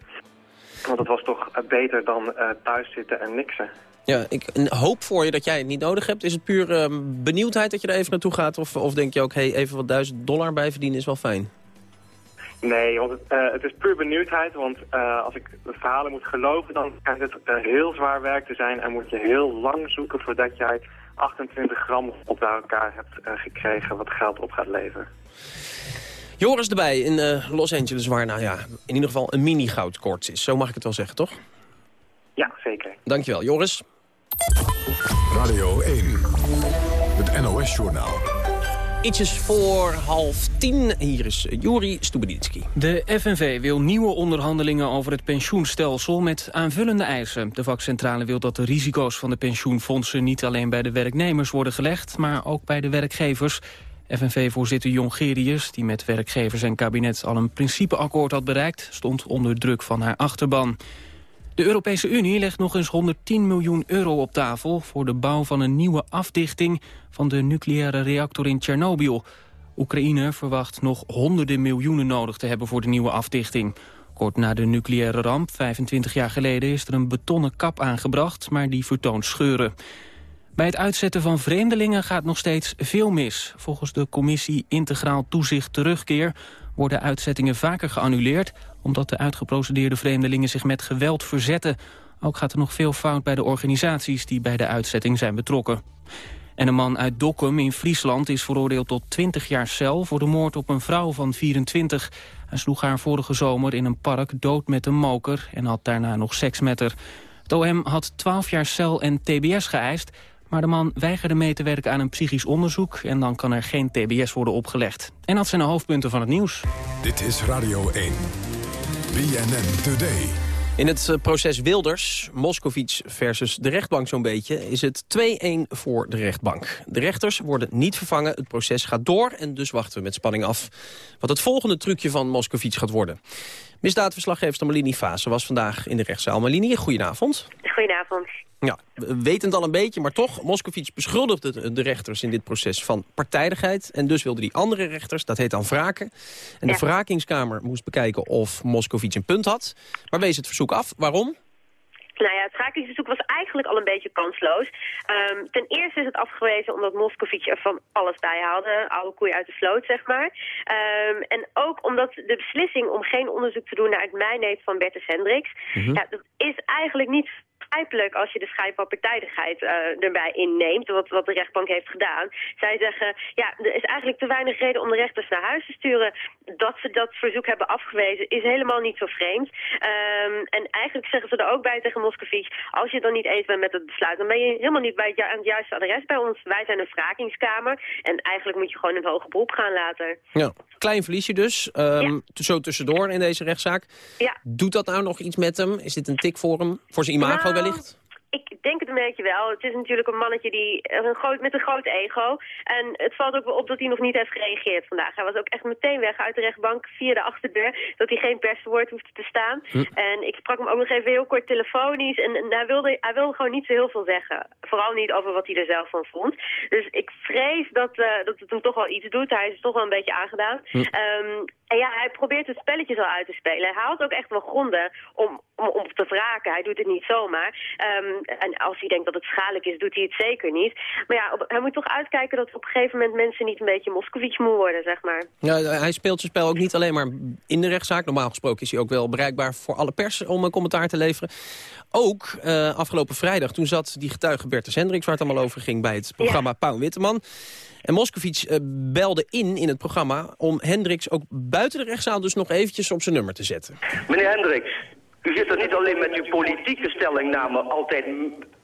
Want dat was toch beter dan thuis zitten en niksen. Ja, ik hoop voor je dat jij het niet nodig hebt. Is het puur uh, benieuwdheid dat je er even naartoe gaat? Of, of denk je ook, hey, even wat duizend dollar bij verdienen is wel fijn? Nee, want het, uh, het is puur benieuwdheid. Want uh, als ik de verhalen moet geloven, dan kan het uh, heel zwaar werk te zijn. En moet je heel lang zoeken voordat jij 28 gram op elkaar hebt gekregen wat geld op gaat leveren. Joris erbij in Los Angeles, waar nou ja, in ieder geval een mini-goudkoorts is. Zo mag ik het wel zeggen, toch? Ja, zeker. Dankjewel, Joris. Radio 1, het NOS-journaal. Ietsjes voor half tien. Hier is Juri Stubenitski. De FNV wil nieuwe onderhandelingen over het pensioenstelsel met aanvullende eisen. De vakcentrale wil dat de risico's van de pensioenfondsen niet alleen bij de werknemers worden gelegd, maar ook bij de werkgevers. FNV-voorzitter Jongerius, die met werkgevers en kabinet al een principeakkoord had bereikt, stond onder druk van haar achterban. De Europese Unie legt nog eens 110 miljoen euro op tafel... voor de bouw van een nieuwe afdichting van de nucleaire reactor in Tsjernobyl. Oekraïne verwacht nog honderden miljoenen nodig te hebben voor de nieuwe afdichting. Kort na de nucleaire ramp, 25 jaar geleden, is er een betonnen kap aangebracht... maar die vertoont scheuren. Bij het uitzetten van vreemdelingen gaat nog steeds veel mis. Volgens de commissie Integraal Toezicht Terugkeer worden uitzettingen vaker geannuleerd... omdat de uitgeprocedeerde vreemdelingen zich met geweld verzetten. Ook gaat er nog veel fout bij de organisaties die bij de uitzetting zijn betrokken. En een man uit Dokkum in Friesland is veroordeeld tot 20 jaar cel... voor de moord op een vrouw van 24. Hij sloeg haar vorige zomer in een park dood met een moker... en had daarna nog seks met haar. Het OM had 12 jaar cel en tbs geëist... Maar de man weigerde mee te werken aan een psychisch onderzoek... en dan kan er geen tbs worden opgelegd. En dat zijn de hoofdpunten van het nieuws. Dit is Radio 1. BNN Today. In het proces Wilders, Moscovic versus de rechtbank zo'n beetje... is het 2-1 voor de rechtbank. De rechters worden niet vervangen, het proces gaat door... en dus wachten we met spanning af wat het volgende trucje van Moscovic gaat worden. Misdaadverslaggever Malini was vandaag in de rechtszaal. Malini, goedenavond. Goedenavond. Ja, wetend al een beetje, maar toch. Moscovic beschuldigde de rechters in dit proces van partijdigheid. En dus wilden die andere rechters, dat heet dan wraken. En de wrakingskamer moest bekijken of Moscovic een punt had. Maar wees het verzoek af. Waarom? Nou ja, het wrakingsverzoek was eigenlijk al een beetje kansloos. Um, ten eerste is het afgewezen omdat Moscovic er van alles bij haalde. Oude koeien uit de sloot, zeg maar. Um, en ook omdat de beslissing om geen onderzoek te doen naar het mijneet van Bertus Hendricks... Mm -hmm. ja, dat is eigenlijk niet begrijpelijk als je de schijnpartijdigheid uh, erbij inneemt, wat, wat de rechtbank heeft gedaan. Zij zeggen, ja, er is eigenlijk te weinig reden om de rechters naar huis te sturen. Dat ze dat verzoek hebben afgewezen is helemaal niet zo vreemd. Um, en eigenlijk zeggen ze er ook bij tegen Moscovici, als je dan niet eens bent met het besluit, dan ben je helemaal niet bij het, aan het juiste adres bij ons. Wij zijn een wrakingskamer en eigenlijk moet je gewoon een hoge beroep gaan later. Ja, klein verliesje dus. Um, Zo tussendoor in deze rechtszaak. Ja. Doet dat nou nog iets met hem? Is dit een tik voor hem? Voor zijn imago Nou, wellicht? Ik denk het een beetje wel. Het is natuurlijk een mannetje die, eh, een groot, met een groot ego. En het valt ook wel op dat hij nog niet heeft gereageerd vandaag. Hij was ook echt meteen weg uit de rechtbank via de achterdeur. Dat hij geen perswoord hoefde te staan. Hm. En ik sprak hem ook nog even heel kort telefonisch. En, en hij, wilde, hij wilde gewoon niet zo heel veel zeggen. Vooral niet over wat hij er zelf van vond. Dus ik vrees dat, eh, dat het hem toch wel iets doet. Hij is toch wel een beetje aangedaan. Hm. Ehm, en ja, hij probeert het spelletje zo uit te spelen. Hij haalt ook echt wel gronden om, om, om te wraken. Hij doet het niet zomaar. Ehm, en als hij denkt dat het schadelijk is, doet hij het zeker niet. Maar ja, op- hij moet toch uitkijken dat op een gegeven moment mensen niet een beetje Moskovits moe worden, zeg maar. Ja, hij speelt zijn spel ook niet alleen maar in de rechtszaak. Normaal gesproken is hij ook wel bereikbaar voor alle pers om een commentaar te leveren. Ook eh, afgelopen vrijdag, toen zat die getuige Bertus Hendricks... waar het allemaal over ging bij het programma Pauw en Witteman. En Moscovici eh, belde in in het programma om Hendricks ook buiten de rechtszaal... dus nog eventjes op zijn nummer te zetten. Meneer Hendricks, u zit er niet alleen met uw politieke stellingname altijd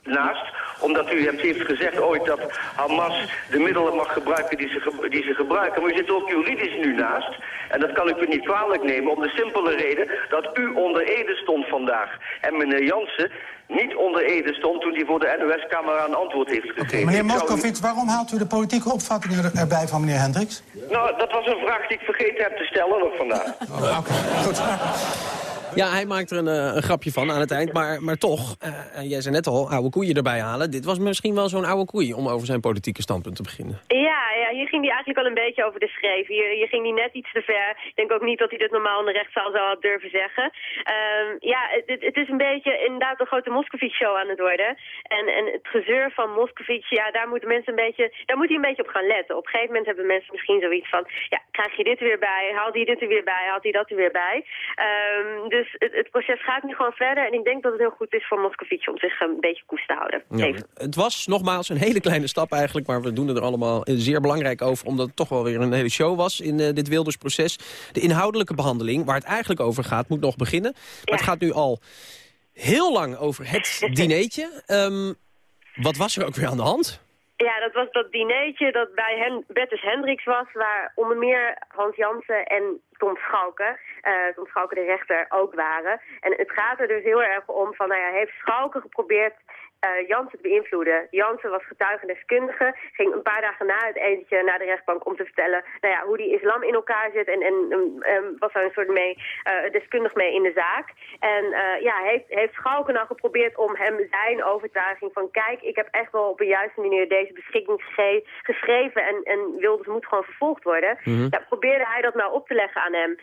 naast, omdat u hebt, heeft gezegd ooit dat Hamas de middelen mag gebruiken die ze, die ze gebruiken, maar u zit ook juridisch nu naast. En dat kan ik u niet kwalijk nemen om de simpele reden dat u onder Ede stond vandaag. En meneer Jansen niet onder Ede stond toen hij voor de NOS-camera een antwoord heeft gegeven. Meneer Moskovits, waarom haalt u de politieke opvattingen er- erbij van meneer Hendricks? Nou, dat was een vraag die ik vergeten heb te stellen nog vandaag. Ja, hij maakt er een, eh, een grapje van aan het eind. Maar, maar toch, eh, jij zei net al, oude koeien erbij halen. Dit was misschien wel zo'n oude koei om over zijn politieke standpunt te beginnen. Ja, ja, hier ging hij eigenlijk al een beetje over de schreef. Hier, ging hij net iets te ver. Ik denk ook niet dat hij dit normaal in de rechtszaal zou had durven zeggen. Ehm, ja, het, het is een beetje inderdaad een grote Moskovits-show aan het worden. En, en het gezeur van Moskovits, ja, daar moeten mensen een beetje, daar moet hij een beetje op gaan letten. Op een gegeven moment hebben mensen misschien zoiets van, ja, krijg je dit er weer bij? Haalt hij dit er weer bij? Haalt hij dat er weer bij? Ehm, dus het, het proces gaat nu gewoon verder. En ik denk dat het heel goed is voor Moskovits om zich een beetje koest te houden. Ja, het was nogmaals een hele kleine stap eigenlijk, maar we doen er allemaal zeer belangrijk over, omdat het toch wel weer een hele show was in eh, dit Wildersproces. De inhoudelijke behandeling, waar het eigenlijk over gaat, moet nog beginnen. Maar het gaat nu al heel lang over het dineetje. Ehm, wat was er ook weer aan de hand? Ja, dat was dat dineetje dat bij Hen Bertus Hendricks was, waar onder meer Hans Jansen en Tom Schalke, eh, Tom Schalke de rechter, ook waren. En het gaat er dus heel erg om van, nou ja, heeft Schalke geprobeerd eh Jansen te beïnvloeden. Jansen was getuigendeskundige, ging een paar dagen na het etentje naar de rechtbank om te vertellen nou ja, hoe die islam in elkaar zit en, en um, was daar een soort mee, eh, deskundig mee in de zaak. En eh, ja, heeft, heeft Schalke nou geprobeerd om hem zijn overtuiging van kijk, ik heb echt wel op een juiste manier deze beschikking geschreven en, en Wilders moet gewoon vervolgd worden. Mhm. Ja, probeerde hij dat nou op te leggen aan hem.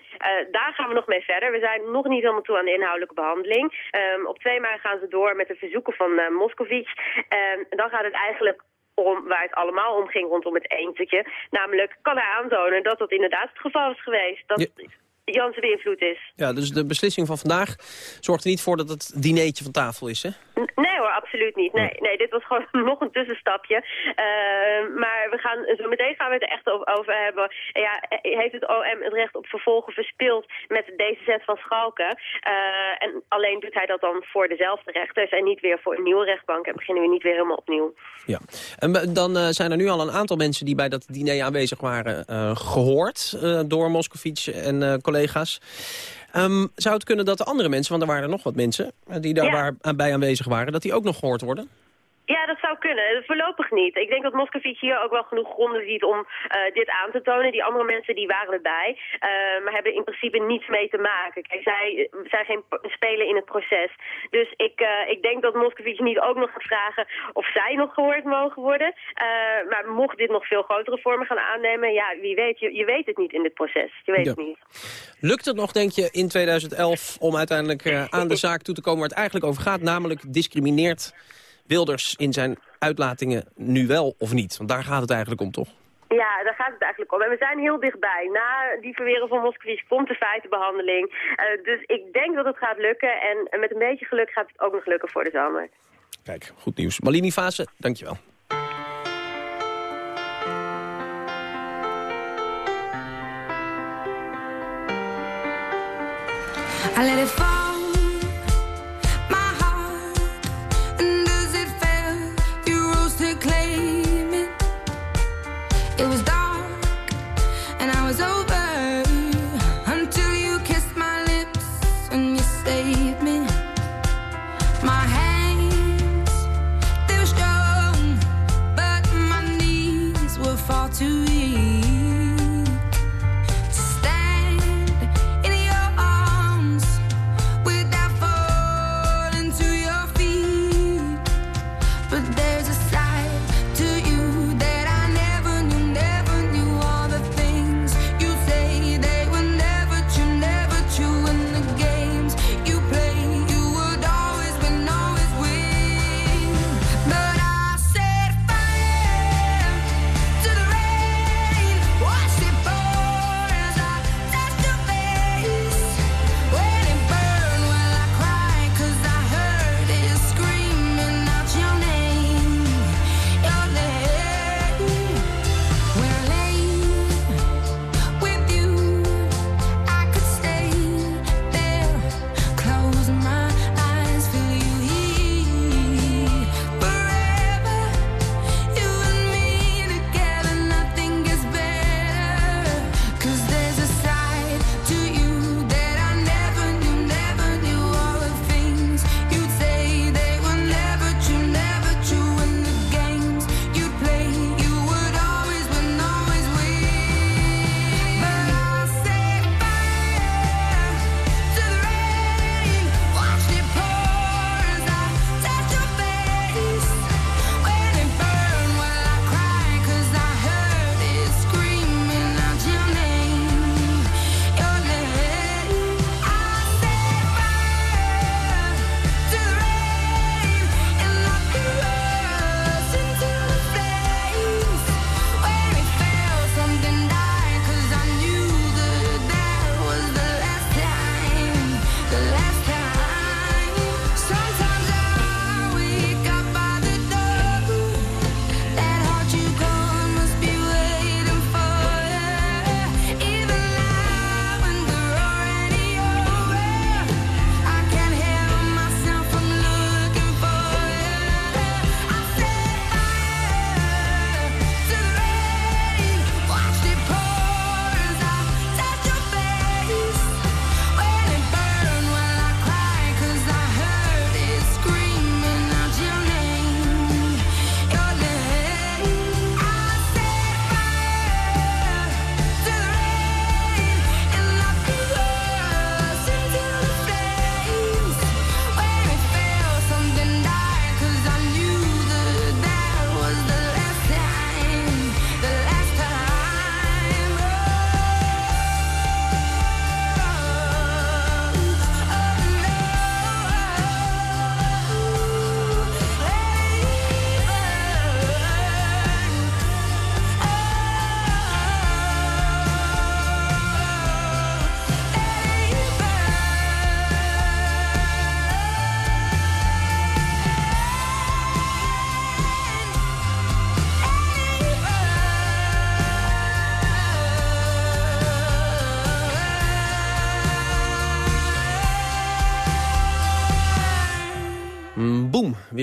Daar gaan we nog mee verder. We zijn nog niet helemaal toe aan de inhoudelijke behandeling. Ehm, op 2 mei gaan ze door met de verzoeken van eh En dan gaat het eigenlijk om waar het allemaal om ging rondom het eentje. Namelijk, kan hij aantonen dat dat inderdaad het geval is geweest. Dat Jansen beïnvloed is. Ja, dus de beslissing van vandaag zorgt er niet voor dat het dineetje van tafel is, hè? Nee hoor, absoluut niet. Nee, nee dit was gewoon nog een tussenstapje. Eh, maar we gaan, zo meteen gaan we het er echt over, hebben. En Ja, eh, heeft het OM het recht op vervolgen verspeeld met deze zet van Schalken? Eh, en alleen doet hij dat dan voor dezelfde rechters en niet weer voor een nieuwe rechtbank. En beginnen we niet weer helemaal opnieuw. Ja. En dan eh, zijn er nu al een aantal mensen die bij dat diner aanwezig waren eh, gehoord eh, door Moscovici en eh, collega's. Ehm, zou het kunnen dat de andere mensen, want er waren er nog wat mensen eh, die daar Ja. waar- bij aanwezig waren, dat die ook nog gehoord worden? Ja, dat zou kunnen. Voorlopig niet. Ik denk dat Moscovici hier ook wel genoeg gronden ziet om eh, dit aan te tonen. Die andere mensen die waren erbij, eh, maar hebben in principe niets mee te maken. Kijk, zij eh, zijn geen spelen in het proces. Dus ik, ik denk dat Moscovici niet ook nog gaat vragen of zij nog gehoord mogen worden. Maar mocht dit nog veel grotere vormen gaan aannemen, ja, wie weet, je, je weet het niet in dit proces. Je weet Ja. het niet. Lukt het nog, denk je, in 2011 om uiteindelijk aan de zaak toe te komen waar het eigenlijk over gaat? Namelijk discrimineert Wilders in zijn uitlatingen nu wel of niet? Want daar gaat het eigenlijk om, toch? Ja, daar gaat het eigenlijk om. En we zijn heel dichtbij. Na die verweren van Moscovici komt de feitenbehandeling. Uh, dus ik denk dat het gaat lukken. En met een beetje geluk gaat het ook nog lukken voor de zomer. Kijk, goed nieuws. Malini Fase, dankjewel. I let it fall.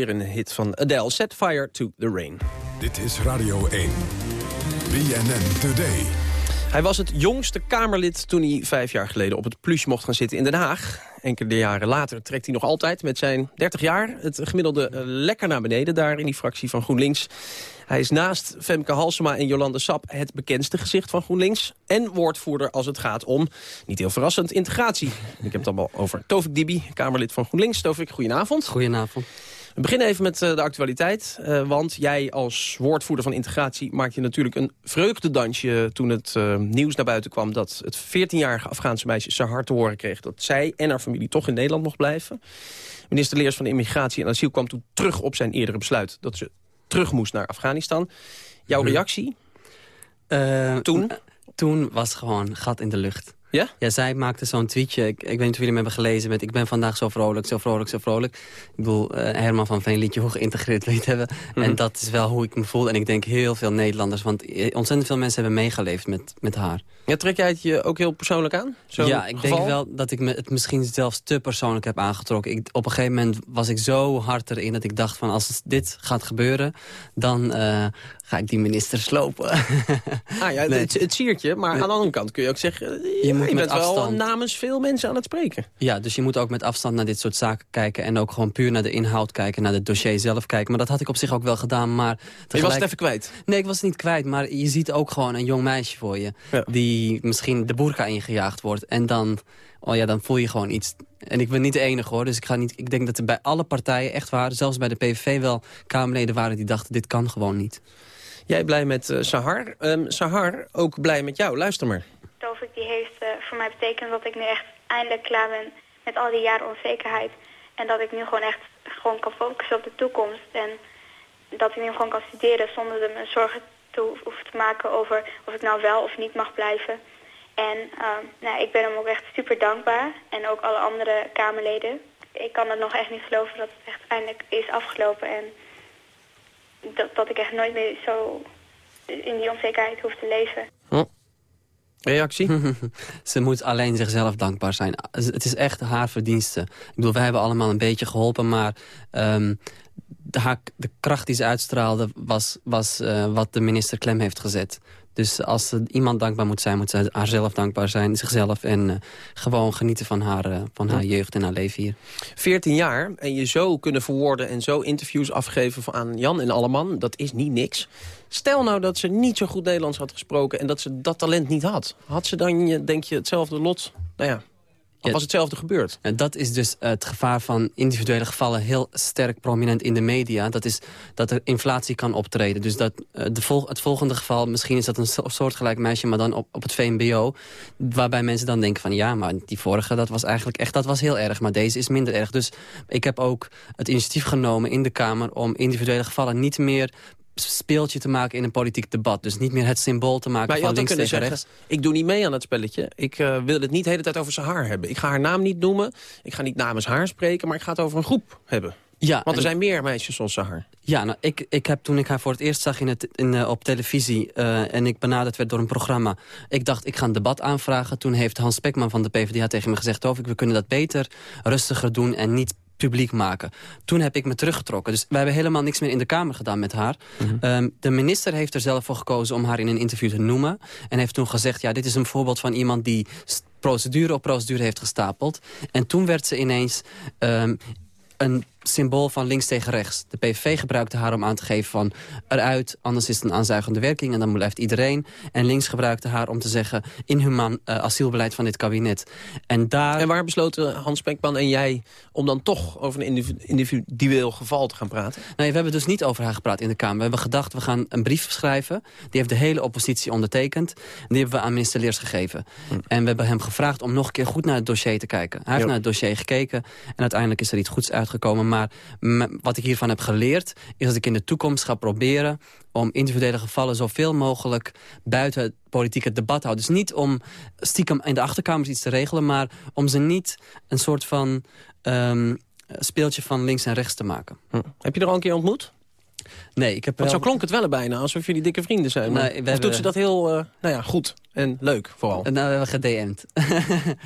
Weer een hit van Adele. Set fire to the rain. Dit is Radio 1. BNN Today. Hij was het jongste Kamerlid toen hij vijf jaar geleden op het plus mocht gaan zitten in Den Haag. Enkele jaren later trekt hij nog altijd met zijn 30 jaar het gemiddelde eh, lekker naar beneden daar in die fractie van GroenLinks. Hij is naast Femke Halsema en Jolande Sap het bekendste gezicht van GroenLinks. En woordvoerder als het gaat om, niet heel verrassend, integratie. Ik heb het allemaal over Tovik Dibi, Kamerlid van GroenLinks. Tovik, goedenavond. Goedenavond. We beginnen even met eh, de actualiteit. Uh, want jij als woordvoerder van integratie maakte je natuurlijk een vreugdedansje... toen het uh, nieuws naar buiten kwam dat het 14-jarige Afghaanse meisje zijn hart te horen kreeg... dat zij en haar familie toch in Nederland mocht blijven. Minister Leers van Immigratie en Asiel kwam toen terug op zijn eerdere besluit... dat ze terug moest naar Afghanistan. Jouw mhm. reactie? toen? Toen was gewoon gat in de lucht. Ja? Ja, zij maakte zo'n tweetje. Ik, ik weet niet of jullie hem hebben gelezen. Met, ik ben vandaag zo vrolijk, zo vrolijk, zo vrolijk. Ik bedoel, uh, Herman van Veen liet je hoe geïntegreerd weet hebben. Mhm. En dat is wel hoe ik me voel. En ik denk heel veel Nederlanders. Want ontzettend veel mensen hebben meegeleefd met, met haar. Ja, trek jij het je ook heel persoonlijk aan? ja, ik geval? denk wel dat ik me het misschien zelfs te persoonlijk heb aangetrokken. Ik, op een gegeven moment was ik zo hard erin dat ik dacht van... als dit gaat gebeuren, dan uh, ga ik die minister slopen. ah ja, nee. het, het siertje, maar aan de andere kant kun je ook zeggen... Je, je, moet je bent afstand. wel namens veel mensen aan het spreken. Ja, dus je moet ook met afstand naar dit soort zaken kijken... en ook gewoon puur naar de inhoud kijken, naar het dossier zelf kijken. Maar dat had ik op zich ook wel gedaan, maar... Tegelijk... Je was het even kwijt? Nee, ik was het niet kwijt, maar je ziet ook gewoon een jong meisje voor je... Ja. die misschien de boerka ingejaagd wordt en dan... Oh ja, dan voel je gewoon iets. En ik ben niet de enige hoor. Dus ik, ga niet, ik denk dat er bij alle partijen echt waren, zelfs bij de PVV wel Kamerleden waren die dachten dit kan gewoon niet. Jij blij met uh, Sahar. Um, Sahar, ook blij met jou. Luister maar. Tovik die heeft uh, voor mij betekend dat ik nu echt eindelijk klaar ben met al die jaren onzekerheid. En dat ik nu gewoon echt gewoon kan focussen op de toekomst. En dat ik nu gewoon kan studeren zonder er me zorgen toe hoef te maken over of ik nou wel of niet mag blijven. En uh, nou, ik ben hem ook echt super dankbaar. En ook alle andere Kamerleden. Ik kan het nog echt niet geloven dat het echt eindelijk is afgelopen. En dat, dat ik echt nooit meer zo in die onzekerheid hoef te leven. Hm. Reactie? Ze moet alleen zichzelf dankbaar zijn. Het is echt haar verdienste. Ik bedoel, wij hebben allemaal een beetje geholpen, maar... Um, de, haar, de kracht die ze uitstraalde was, was uh, wat de minister klem heeft gezet. Dus als iemand dankbaar moet zijn, moet ze haarzelf dankbaar zijn, zichzelf. En uh, gewoon genieten van haar, uh, van haar jeugd en haar leven hier. 14 jaar en je zo kunnen verwoorden en zo interviews afgeven aan Jan en Alleman, dat is niet niks. Stel nou dat ze niet zo goed Nederlands had gesproken en dat ze dat talent niet had. Had ze dan, denk je, hetzelfde lot? Nou ja, of was hetzelfde gebeurd? En dat is dus het gevaar van individuele gevallen heel sterk prominent in de media. Dat is dat er inflatie kan optreden. Dus dat uh, de vol het volgende geval, misschien is dat een soortgelijk meisje, maar dan op, op het VMBO. Waarbij mensen dan denken van ja, maar die vorige, dat was eigenlijk echt, dat was heel erg. Maar deze is minder erg. Dus ik heb ook het initiatief genomen in de Kamer om individuele gevallen niet meer speeltje te maken in een politiek debat. Dus niet meer het symbool te maken maar van links tegen zeggen, rechts. Ik doe niet mee aan het spelletje. Ik uh, wil het niet de hele tijd over zijn haar hebben. Ik ga haar naam niet noemen. Ik ga niet namens haar spreken, maar ik ga het over een groep hebben. Ja, Want er zijn meer meisjes zoals Sahar. Ja, nou, ik, ik heb toen ik haar voor het eerst zag in het, in, uh, op televisie... Uh, en ik benaderd werd door een programma... ik dacht, ik ga een debat aanvragen. Toen heeft Hans Spekman van de PvdA tegen me gezegd... Tovik, we kunnen dat beter, rustiger doen en niet publiek maken. Toen heb ik me teruggetrokken. Dus wij hebben helemaal niks meer in de Kamer gedaan met haar. Mm -hmm. um, de minister heeft er zelf voor gekozen om haar in een interview te noemen. En heeft toen gezegd, ja, dit is een voorbeeld van iemand die procedure op procedure heeft gestapeld. En toen werd ze ineens um, een symbool van links tegen rechts. De PVV gebruikte haar om aan te geven van eruit, anders is het een aanzuigende werking en dan blijft iedereen. En links gebruikte haar om te zeggen inhumaan uh, asielbeleid van dit kabinet. En, daar... en waar besloten Hans Penkman en jij om dan toch over een individueel geval te gaan praten? Nee, we hebben dus niet over haar gepraat in de Kamer. We hebben gedacht, we gaan een brief schrijven. Die heeft de hele oppositie ondertekend. Die hebben we aan minister Leers gegeven. Hm. En we hebben hem gevraagd om nog een keer goed naar het dossier te kijken. Hij heeft naar het dossier gekeken en uiteindelijk is er iets goeds uitgekomen. Maar wat ik hiervan heb geleerd... is dat ik in de toekomst ga proberen om individuele gevallen zoveel mogelijk buiten het politieke debat houden. Dus niet om stiekem in de achterkamers iets te regelen... maar om ze niet een soort van um, speeltje van links en rechts te maken. Hm. Heb je er al een keer ontmoet? Nee, ik heb Want zo klonk het wel bijna, alsof jullie dikke vrienden zijn. Maar... Of hebben... doet ze dat heel uh, nou ja, goed en leuk vooral? Nou, we hebben gedM'd.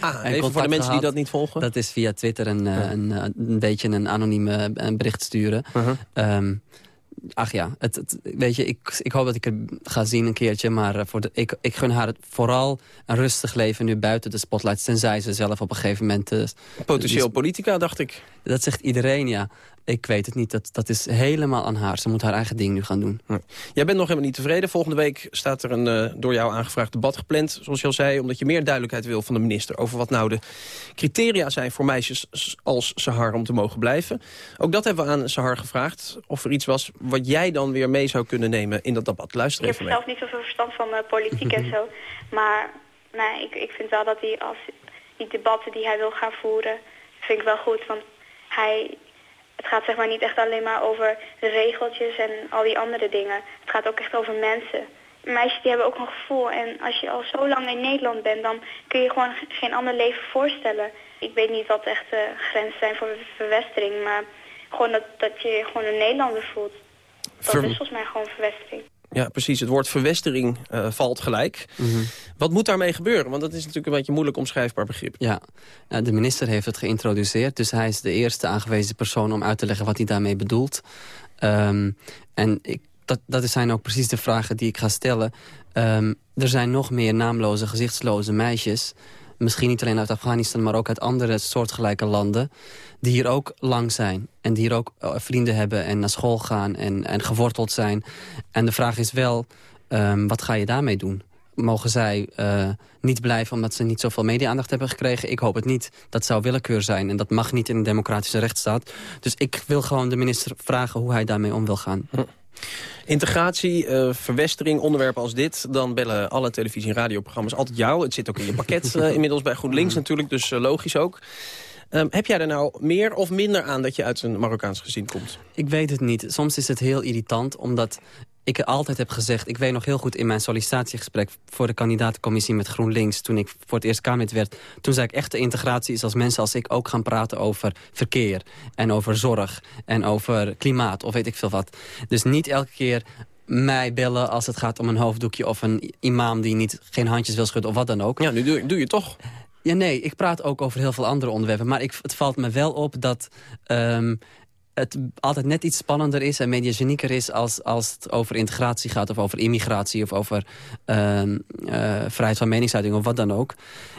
ah, even voor de mensen die dat niet volgen? Dat is via Twitter een, ja. een, een, een, beetje een anonieme een bericht sturen. Uh -huh. um, ach ja, het, het, weet je, ik, ik hoop dat ik er ga zien een keertje. Maar voor de, ik, ik gun haar het vooral een rustig leven nu buiten de spotlights. Tenzij ze zelf op een gegeven moment... Uh, Potentieel politica, dacht ik. Dat zegt iedereen, ja. Ik weet het niet. Dat, dat is helemaal aan haar. Ze moet haar eigen ding nu gaan doen. Hm. Jij bent nog helemaal niet tevreden. Volgende week staat er een uh, door jou aangevraagd debat gepland. Zoals je al zei, omdat je meer duidelijkheid wil van de minister... over wat nou de criteria zijn voor meisjes als Sahar om te mogen blijven. Ook dat hebben we aan Sahar gevraagd. Of er iets was wat jij dan weer mee zou kunnen nemen in dat debat. Luister ik even mee. Ik heb zelf niet zoveel verstand van uh, politiek en zo. Maar nee, ik, ik vind wel dat hij als die debatten die hij wil gaan voeren... vind ik wel goed, want hij het gaat zeg maar niet echt alleen maar over de regeltjes en al die andere dingen. Het gaat ook echt over mensen. meisjes die hebben ook een gevoel. En als je al zo lang in Nederland bent, dan kun je gewoon ge- geen ander leven voorstellen. Ik weet niet wat echt de grenzen zijn voor verwestering, maar gewoon dat, dat je je gewoon een Nederlander voelt. Dat Ver- is volgens mij gewoon verwestering. Ja, precies. Het woord verwestering eh, valt gelijk. Wat moet daarmee gebeuren? Want dat is natuurlijk een beetje een moeilijk omschrijfbaar begrip. Ja, Nou, de minister heeft het geïntroduceerd. Dus hij is de eerste aangewezen persoon om uit te leggen wat hij daarmee bedoelt. Ehm, en ik, dat, dat zijn ook precies de vragen die ik ga stellen. Ehm, er zijn nog meer naamloze, gezichtsloze meisjes... misschien niet alleen uit Afghanistan, maar ook uit andere soortgelijke landen... die hier ook lang zijn en die hier ook eh, vrienden hebben en naar school gaan en, en geworteld zijn. En de vraag is wel, ehm, wat ga je daarmee doen? Mogen zij eh, niet blijven omdat ze niet zoveel media-aandacht hebben gekregen? Ik hoop het niet. Dat zou willekeur zijn en dat mag niet in een democratische rechtsstaat. Dus ik wil gewoon de minister vragen hoe hij daarmee om wil gaan. Integratie, eh, verwestering, onderwerpen als dit... dan bellen alle televisie- en radioprogramma's altijd jou. Het zit ook in je pakket inmiddels bij GroenLinks natuurlijk, dus logisch ook. Ehm, heb jij er nou meer of minder aan dat je uit een Marokkaans gezin komt? Ik weet het niet. Soms is het heel irritant, omdat ik altijd heb gezegd... ik weet nog heel goed in mijn sollicitatiegesprek... voor de kandidatencommissie met GroenLinks... toen ik voor het eerst Kamerlid werd... toen zei ik echte integratie is als mensen als ik ook gaan praten over verkeer... en over zorg en over klimaat of weet ik veel wat. Dus niet elke keer mij bellen als het gaat om een hoofddoekje... of een imam die niet, geen handjes wil schudden of wat dan ook. Ja, nu doe, doe je toch. Ja, nee, ik praat ook over heel veel andere onderwerpen. Maar ik, het valt me wel op dat ehm, het altijd net iets spannender is... en mediagenieker is als, als het over integratie gaat... of over immigratie of over ehm, eh, vrijheid van meningsuiting of wat dan ook.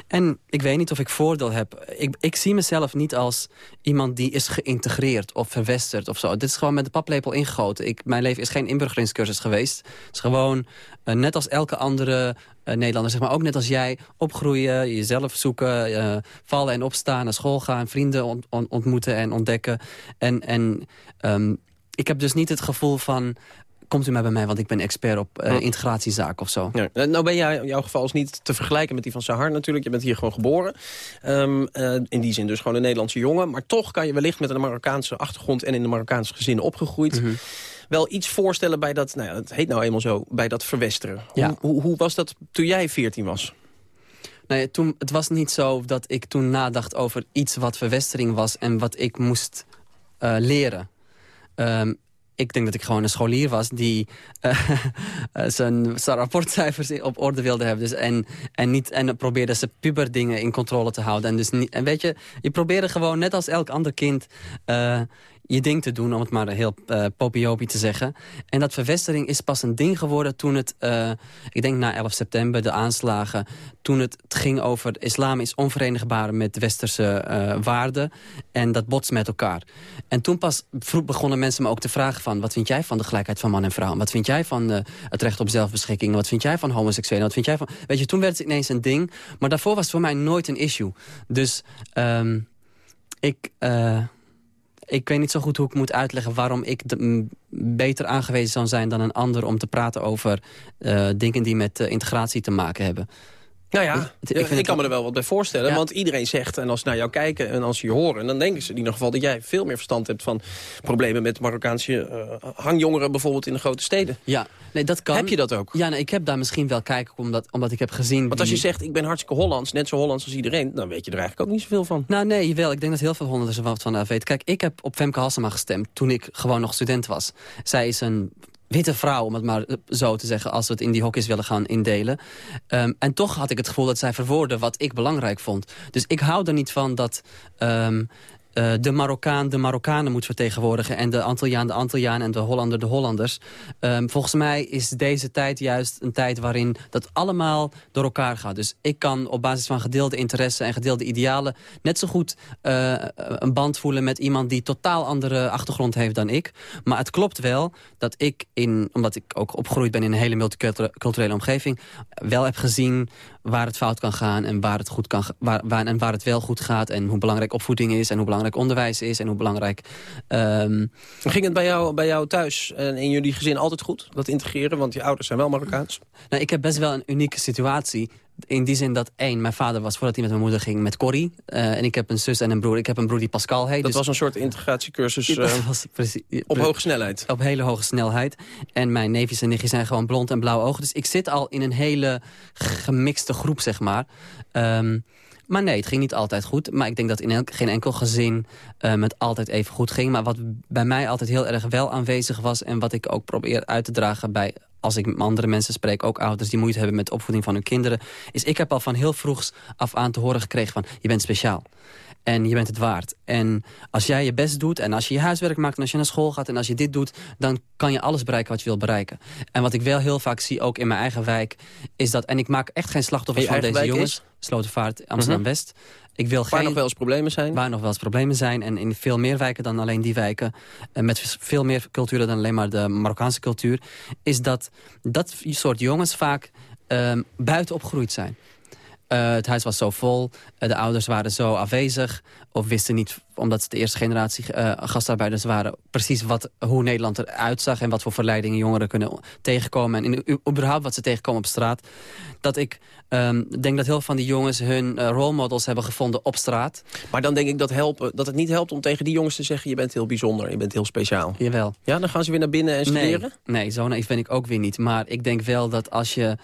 En ik weet niet of ik voordeel heb. Ik, ik zie mezelf niet als iemand die is geïntegreerd of verwesterd of zo. Dit is gewoon met de paplepel ingegoten. Ik, mijn leven is geen inburgeringscursus geweest. Het is gewoon, eh, net als elke andere eh, Nederlander, zeg maar ook net als jij, opgroeien, jezelf zoeken, eh, vallen en opstaan, naar school gaan, vrienden ont- ont- ontmoeten en ontdekken. En, en ehm, ik heb dus niet het gevoel van, komt u maar bij mij, want ik ben expert op eh, integratiezaken of zo. Ja, nou ben jij in jouw geval is niet te vergelijken met die van Sahar natuurlijk. Je bent hier gewoon geboren. Ehm, eh, in die zin dus gewoon een Nederlandse jongen. Maar toch kan je wellicht met een Marokkaanse achtergrond... en in een Marokkaans gezin opgegroeid... Mhm. wel iets voorstellen bij dat, nou ja, het heet nou eenmaal zo, bij dat verwesteren. Ja. Hoe, hoe, was dat toen jij 14 was? Nee, toen, het was niet zo dat ik toen nadacht over iets wat verwestering was... en wat ik moest eh, leren. Ehm, ik denk dat ik gewoon een scholier was die eh, eh, zijn, rapportcijfers op orde wilde hebben. Dus en, en, niet, en probeerde ze puberdingen in controle te houden. En, dus niet, en weet je, je probeerde gewoon net als elk ander kind... eh, je ding te doen, om het maar heel uh, te zeggen. En dat verwestering is pas een ding geworden toen het, uh, ik denk na 11 september, de aanslagen... toen het, ging over islam is onverenigbaar met westerse uh, waarden... en dat botst met elkaar. En toen pas vroeg begonnen mensen me ook te vragen van... wat vind jij van de gelijkheid van man en vrouw? Wat vind jij van het recht op zelfbeschikking? Wat vind jij van homoseksuelen? Wat vind jij van... Weet je, toen werd het ineens een ding. Maar daarvoor was het voor mij nooit een issue. Dus um, ik... ik weet niet zo goed hoe ik moet uitleggen waarom ik de, beter aangewezen zou zijn dan een ander... om te praten over uh, dingen die met uh, integratie te maken hebben. Nou ja, ik, ik, ik kan me er wel wat bij voorstellen. Ja. Want iedereen zegt, en als ze naar jou kijken en als ze je horen... dan denken ze in ieder geval dat jij veel meer verstand hebt... van problemen met Marokkaanse uh, hangjongeren bijvoorbeeld in de grote steden. Ja, nee, dat kan. Heb je dat ook? Ja, nee, ik heb daar misschien wel kijken omdat, omdat ik heb gezien... Want als je zegt, ik ben hartstikke Hollands, net zo Hollands als iedereen... dan weet je er eigenlijk ook niet zoveel van. Nou nee, wel. Ik denk dat heel veel Hollanders er wat van af weten. Kijk, ik heb op Femke Halsema gestemd toen ik gewoon nog student was. Zij is een witte vrouw, om het maar zo te zeggen... als we het in die hokjes willen gaan indelen. Um, en toch had ik het gevoel dat zij verwoordde wat ik belangrijk vond. Dus ik hou er niet van dat... Um, uh, de Marokkaan de Marokkanen moet vertegenwoordigen... en de Antilliaan de Antilliaan en de Hollander de Hollanders. Um, volgens mij is deze tijd juist een tijd waarin dat allemaal door elkaar gaat. Dus ik kan op basis van gedeelde interesse en gedeelde idealen... net zo goed uh, een band voelen met iemand die totaal andere achtergrond heeft dan ik. Maar het klopt wel dat ik, in, omdat ik ook opgegroeid ben in een hele multiculturele omgeving... wel heb gezien waar het fout kan gaan en waar het, goed kan, waar, waar, en waar het wel goed gaat... en hoe belangrijk opvoeding is en hoe belangrijk onderwijs is... en hoe belangrijk... Um... Ging het bij jou, bij jou thuis en in jullie gezin altijd goed, dat integreren? Want je ouders zijn wel Marokkaans. Nou, ik heb best wel een unieke situatie. In die zin dat één, mijn vader was voordat hij met mijn moeder ging met Corrie. Uh, en ik heb een zus en een broer. Ik heb een broer die Pascal heet. Dat dus was een soort integratiecursus uh, was precies, op hoge snelheid. Op hele hoge snelheid. En mijn neefjes en nichtjes zijn gewoon blond en blauwe ogen. Dus ik zit al in een hele gemixte groep, zeg maar. Um, maar nee, het ging niet altijd goed. Maar ik denk dat in elk, geen enkel gezin uh, het altijd even goed ging. Maar wat bij mij altijd heel erg wel aanwezig was... en wat ik ook probeer uit te dragen bij als ik met andere mensen spreek, ook ouders die moeite hebben met de opvoeding van hun kinderen, is ik heb al van heel vroegs af aan te horen gekregen van je bent speciaal. En je bent het waard. En als jij je best doet en als je je huiswerk maakt... en als je naar school gaat en als je dit doet... dan kan je alles bereiken wat je wil bereiken. En wat ik wel heel vaak zie, ook in mijn eigen wijk... is dat, en ik maak echt geen slachtoffers van deze jongens... Is? Slotenvaart, Amsterdam-West. Ik wil waar nog wel eens problemen zijn? Waar nog wel eens problemen zijn. En in veel meer wijken dan alleen die wijken. En met veel meer culturen dan alleen maar de Marokkaanse cultuur. Is dat dat soort jongens vaak um, buiten opgegroeid zijn. Uh, het huis was zo vol, uh, de ouders waren zo afwezig... of wisten niet, omdat ze de eerste generatie uh, gastarbeiders waren... precies wat, hoe Nederland eruit zag... en wat voor verleidingen jongeren kunnen tegenkomen... en in, überhaupt wat ze tegenkomen op straat. Dat ik um, denk dat heel veel van die jongens hun rolmodels hebben gevonden op straat. Maar dan denk ik dat, helpen, dat het niet helpt om tegen die jongens te zeggen... je bent heel bijzonder, je bent heel speciaal. Jawel. Ja, dan gaan ze weer naar binnen en studeren? Nee, nee zo naïef ben ik ook weer niet. Maar ik denk wel dat als je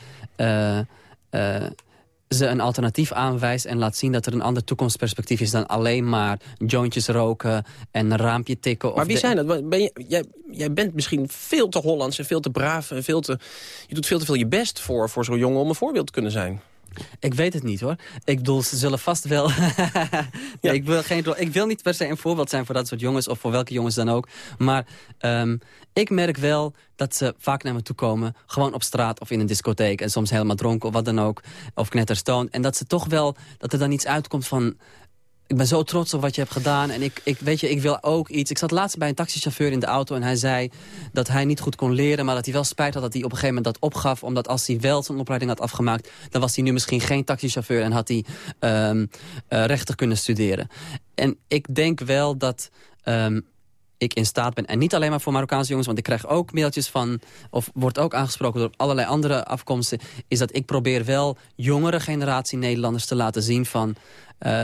ze een alternatief aanwijst en laat zien dat er een ander toekomstperspectief is dan alleen maar jointjes roken en een raampje tikken. Maar wie zijn dat? Ben je, jij, jij bent misschien veel te Hollands en veel te braaf en veel te, je doet veel te veel je best voor, voor zo'n jongen om een voorbeeld te kunnen zijn. Ik weet het niet hoor. Ik bedoel, ze zullen vast wel... ja. ik, wil geen, ik wil niet per se een voorbeeld zijn voor dat soort jongens... of voor welke jongens dan ook. Maar um, ik merk wel dat ze vaak naar me toe komen... gewoon op straat of in een discotheek... en soms helemaal dronken of wat dan ook. Of knetterstoon. En dat ze toch wel... dat er dan iets uitkomt van ik ben zo trots op wat je hebt gedaan. En ik, ik, weet je, ik wil ook iets. Ik zat laatst bij een taxichauffeur in de auto en hij zei dat hij niet goed kon leren. Maar dat hij wel spijt had dat hij op een gegeven moment dat opgaf. Omdat als hij wel zijn opleiding had afgemaakt, dan was hij nu misschien geen taxichauffeur. En had hij um, uh, rechter kunnen studeren. En ik denk wel dat... Um, ik in staat ben. En niet alleen maar voor Marokkaanse jongens, want ik krijg ook mailtjes van... of wordt ook aangesproken door allerlei andere afkomsten... is dat ik probeer wel jongere generatie Nederlanders te laten zien van... Uh,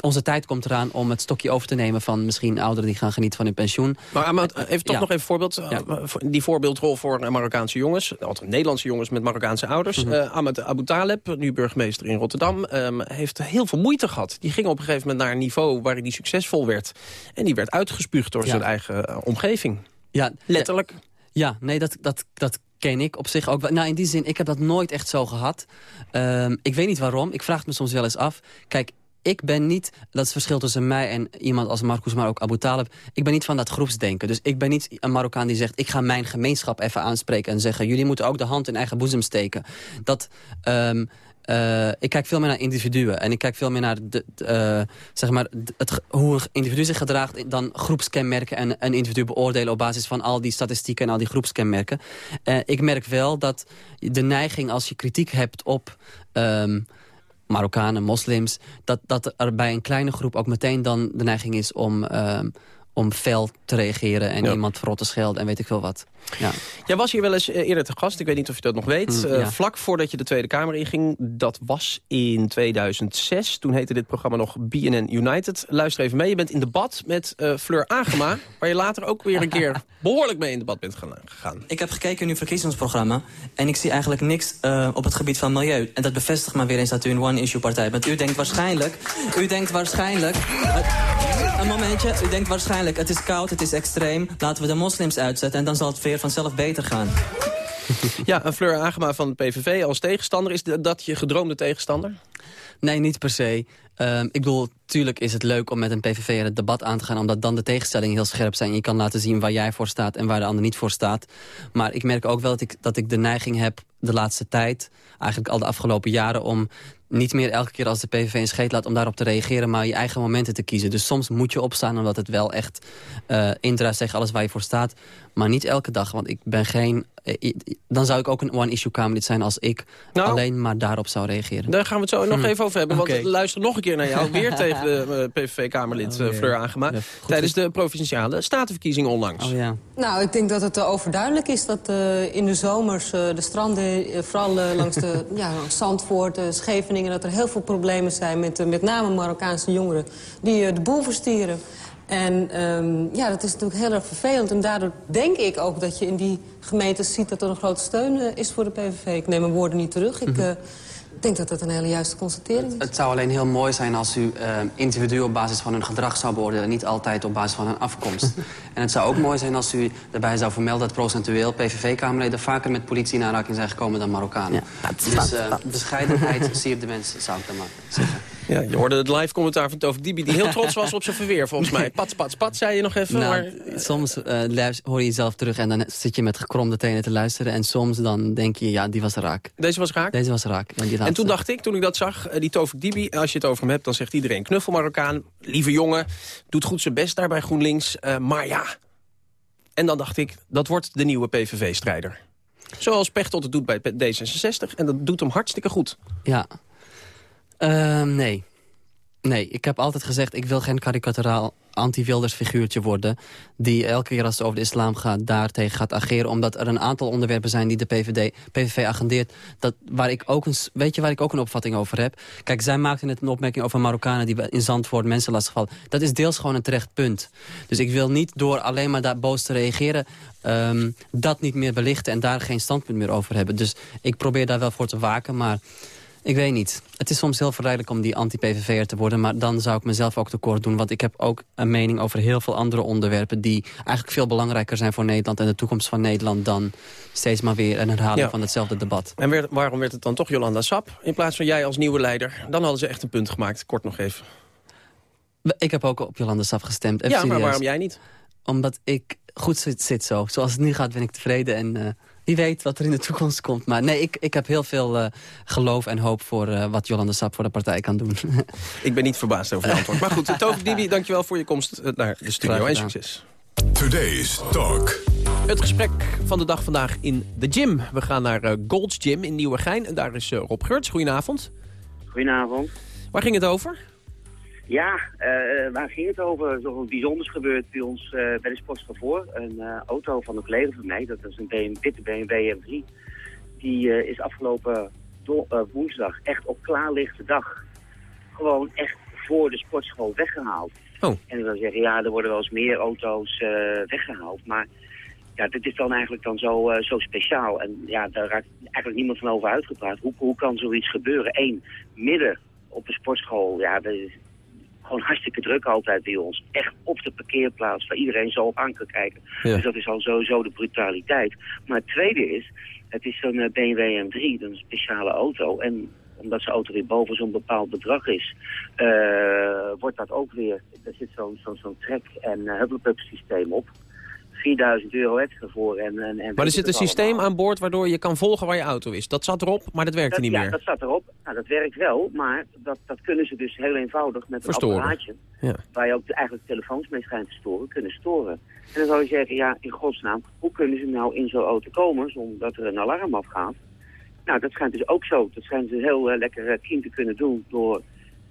onze tijd komt eraan om het stokje over te nemen... van misschien ouderen die gaan genieten van hun pensioen. Maar Ahmad, even toch nog even voorbeeld. Ja. Die voorbeeldrol voor Marokkaanse jongens. Altijd Nederlandse jongens met Marokkaanse ouders. Mm -hmm. uh, Ahmed Abu Taleb, nu burgemeester in Rotterdam... Um, heeft heel veel moeite gehad. Die ging op een gegeven moment naar een niveau waarin hij succesvol werd. En die werd uitgespuugd door ja. zijn eigen uh, omgeving. Ja, Letterlijk. Ja, ja nee, dat, dat, dat ken ik op zich ook wel. Nou, in die zin, ik heb dat nooit echt zo gehad. Um, ik weet niet waarom. Ik vraag het me soms wel eens af. Kijk, ik ben niet, dat is het verschil tussen mij en iemand als Marcus, maar ook Abu Talib. Ik ben niet van dat groepsdenken. Dus ik ben niet een Marokkaan die zegt, ik ga mijn gemeenschap even aanspreken en zeggen, jullie moeten ook de hand in eigen boezem steken. Dat, um, uh, ik kijk veel meer naar individuen. En ik kijk veel meer naar de, uh, zeg maar, het, hoe een individu zich gedraagt... dan groepskenmerken en een individu beoordelen... op basis van al die statistieken en al die groepskenmerken. Uh, ik merk wel dat de neiging als je kritiek hebt op... Um, Marokkanen, moslims... Dat, dat er bij een kleine groep ook meteen dan de neiging is om, uh, om fel te reageren... en ja. iemand verrot te schelden en weet ik veel wat. Ja. Jij was hier wel eens eh, eerder te gast, ik weet niet of je dat nog weet. Mm, ja. uh, vlak voordat je de Tweede Kamer inging, dat was in 2006. Toen heette dit programma nog BNN United. Luister even mee, je bent in debat met uh, Fleur Agema... waar je later ook weer een keer behoorlijk mee in debat bent gegaan. Ik heb gekeken in uw verkiezingsprogramma... en ik zie eigenlijk niks uh, op het gebied van milieu. En dat bevestigt maar weer eens dat u een one-issue-partij bent. U denkt waarschijnlijk... U denkt waarschijnlijk... een momentje, u denkt waarschijnlijk... het is koud, het is extreem, laten we de moslims uitzetten... en dan zal het weer vanzelf beter gaan. Ja, een Fleur Agema van de PVV als tegenstander. Is dat je gedroomde tegenstander? Nee, niet per se. Um, ik bedoel, tuurlijk is het leuk om met een PVV het debat aan te gaan... omdat dan de tegenstellingen heel scherp zijn. Je kan laten zien waar jij voor staat en waar de ander niet voor staat. Maar ik merk ook wel dat ik, dat ik de neiging heb de laatste tijd... eigenlijk al de afgelopen jaren om niet meer elke keer als de PVV een scheet laat... om daarop te reageren, maar je eigen momenten te kiezen. Dus soms moet je opstaan omdat het wel echt uh, indruist tegen alles waar je voor staat. Maar niet elke dag, want ik ben geen... Uh, dan zou ik ook een one-issue Kamerlid zijn als ik nou, alleen maar daarop zou reageren. Daar gaan we het zo nog hm. even over hebben. Want luister nog een keer naar jou. Weer tegen de eh, PVV-Kamerlid uh, Fleur Agema. tijdens de provinciale statenverkiezingen onlangs. Oh, ja. Nou, ik denk dat het overduidelijk is dat in de zomers de stranden... vooral langs de ja, Zandvoort, Scheveningen... dat er heel veel problemen zijn met met name Marokkaanse jongeren... die de boel verstieren. En um, ja, dat is natuurlijk heel erg vervelend. En daardoor denk ik ook dat je in die gemeentes ziet... dat er een grote steun uh, is voor de PVV. Ik neem mijn woorden niet terug. Ik uh, denk dat dat een hele juiste constatering is. Het zou alleen heel mooi zijn als u uh, individu op basis van hun gedrag zou beoordelen... niet altijd op basis van hun afkomst. en het zou ook mooi zijn als u daarbij zou vermelden... dat procentueel PVV-kamerleden vaker met politie in aanraking zijn gekomen dan Marokkanen. Ja, dus bescheidenheid zie de mensen, zou ik dan maar zeggen. Ja, je hoorde het live commentaar van Tovik Dibi... die heel trots was op zijn verweer, volgens mij. Pat, pat, pat, zei je nog even. Nou, maar... Soms uh, hoor je jezelf terug en dan zit je met gekromde tenen te luisteren... en soms dan denk je, ja, die was raak. Deze was raak? Deze was raak. Ja, en toen dacht ik, toen ik dat zag, eh, die Tovik Dibi... als je het over hem hebt, dan zegt iedereen knuffel Marokkaan... lieve jongen, doet goed zijn best daar bij GroenLinks. Uh, maar ja... En dan dacht ik, dat wordt de nieuwe PVV-strijder. Zoals Pechtold het doet bij D66. En dat doet hem hartstikke goed. Ja, uh, nee. Nee, ik heb altijd gezegd... ik wil geen karikaturaal anti-Wilders figuurtje worden... die elke keer als het over de islam gaat daartegen gaat ageren... omdat er een aantal onderwerpen zijn die de PVD, PVV agendeert... Dat, waar ik ook een, weet je waar ik ook een opvatting over heb? Kijk, zij maakten net een opmerking over Marokkanen... die in Zandvoort mensen lastigvallen. Dat is deels gewoon een terecht punt. Dus ik wil niet door alleen maar daar boos te reageren... Um, dat niet meer belichten en daar geen standpunt meer over hebben. Dus ik probeer daar wel voor te waken, maar... Ik weet niet. Het is soms heel verleidelijk om die anti-PVV'er te worden... maar dan zou ik mezelf ook tekort doen. Want ik heb ook een mening over heel veel andere onderwerpen... die eigenlijk veel belangrijker zijn voor Nederland... en de toekomst van Nederland dan steeds maar weer een herhaling van hetzelfde debat. En waarom werd het dan toch Jolanda Sap in plaats van jij als nieuwe leider? Dan hadden ze echt een punt gemaakt. Kort nog even. Ik heb ook op Jolanda Sap gestemd. ja, maar waarom jij niet? Omdat ik goed zit, zit zo. Zoals het nu gaat ben ik tevreden en... Uh, wie weet wat er in de toekomst komt. Maar nee, ik, ik heb heel veel uh, geloof en hoop voor uh, wat Jolanda Sap voor de partij kan doen. ik ben niet verbaasd over je antwoord. Maar goed, Tovik Dibi, dankjewel voor je komst naar de studio. En succes. Today's Talk. Het gesprek van de dag vandaag in de gym. We gaan naar uh, Gold's Gym in Nieuwegein. En daar is Rob Geurts. Goedenavond. Goedenavond. Waar ging het over? Ja, uh, waar ging het over? Er is nog bijzonders gebeurd bij ons uh, bij de Sportschool voor. Een uh, auto van een collega van mij, dat is een BMW, witte BMW M3. Die is afgelopen woensdag echt op klaarlichte dag gewoon echt voor de sportschool weggehaald. Oh. En ik wil zeggen, ja, er worden wel eens meer auto's weggehaald. Maar ja, dit is dan eigenlijk dan zo, zo speciaal. En ja, daar raakt eigenlijk niemand van over uitgepraat. Hoe, hoe kan zoiets gebeuren? Eén, midden op een sportschool, ja, dat is, gewoon hartstikke druk altijd bij ons. Echt op de parkeerplaats waar iedereen zo op aan kan kijken. Dus dat is al sowieso de brutaliteit. Maar het tweede is, het is zo'n BMW M3, een speciale auto. En omdat zijn auto weer boven zo'n bepaald bedrag is, uh, wordt dat ook weer, er zit zo'n zo, zo trek- en uh, systeem op. 4000 euro extra voor. En, en, en maar er zit een systeem aan boord waardoor je kan volgen waar je auto is. Dat zat erop, maar dat werkte niet ja, meer. Ja, dat zat erop. Nou, dat werkt wel, maar dat, dat kunnen ze dus heel eenvoudig met Verstoren. een apparaatje... Ja. waar je ook eigenlijk telefoons mee schijnt te storen, kunnen storen. En dan zou je zeggen, ja, in godsnaam, hoe kunnen ze nou in zo'n auto komen zonder dat er een alarm afgaat? Nou, dat schijnt dus ook zo. Dat schijnt ze heel uh, lekker uh, kien te kunnen doen door,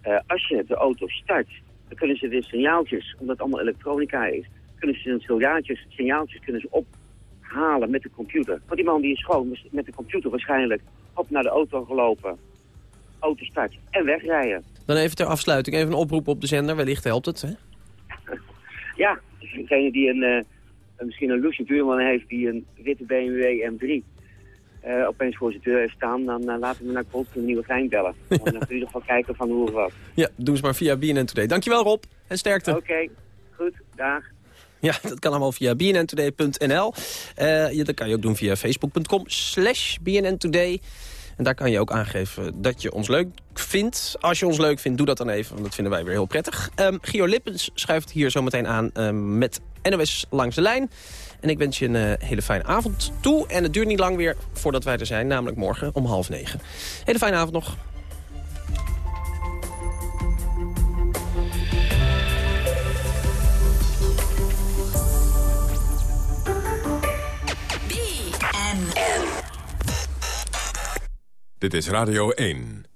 uh, als je de auto start, dan kunnen ze weer signaaltjes, omdat het allemaal elektronica is, kunnen ze signaaltjes, signaaltjes kunnen ze ophalen met de computer. Want die man die is gewoon met de computer waarschijnlijk op naar de auto gelopen, auto start en wegrijden. Dan even ter afsluiting even een oproep op de zender, wellicht helpt het, hè? ja, degene die een, uh, misschien een Lucie buurman heeft die een witte BMW M3 uh, opeens voor zijn deur heeft staan, dan uh, laten we naar Colt een nieuwe gein bellen. Ja. Dan kun je nog wel kijken van hoe of wat. Ja, doe eens maar via BNN Today. Dankjewel Rob en sterkte. Oké, okay. goed, dag. Ja, dat kan allemaal via bnntoday.nl. Uh, dat kan je ook doen via facebook.com slash bnntoday. En daar kan je ook aangeven dat je ons leuk vindt. Als je ons leuk vindt, doe dat dan even, want dat vinden wij weer heel prettig. Um, Gio Lippens schuift hier zometeen aan um, met NOS Langs de Lijn. En ik wens je een uh, hele fijne avond toe. En het duurt niet lang weer voordat wij er zijn, namelijk morgen om half negen. Hele fijne avond nog. Dit is Radio 1.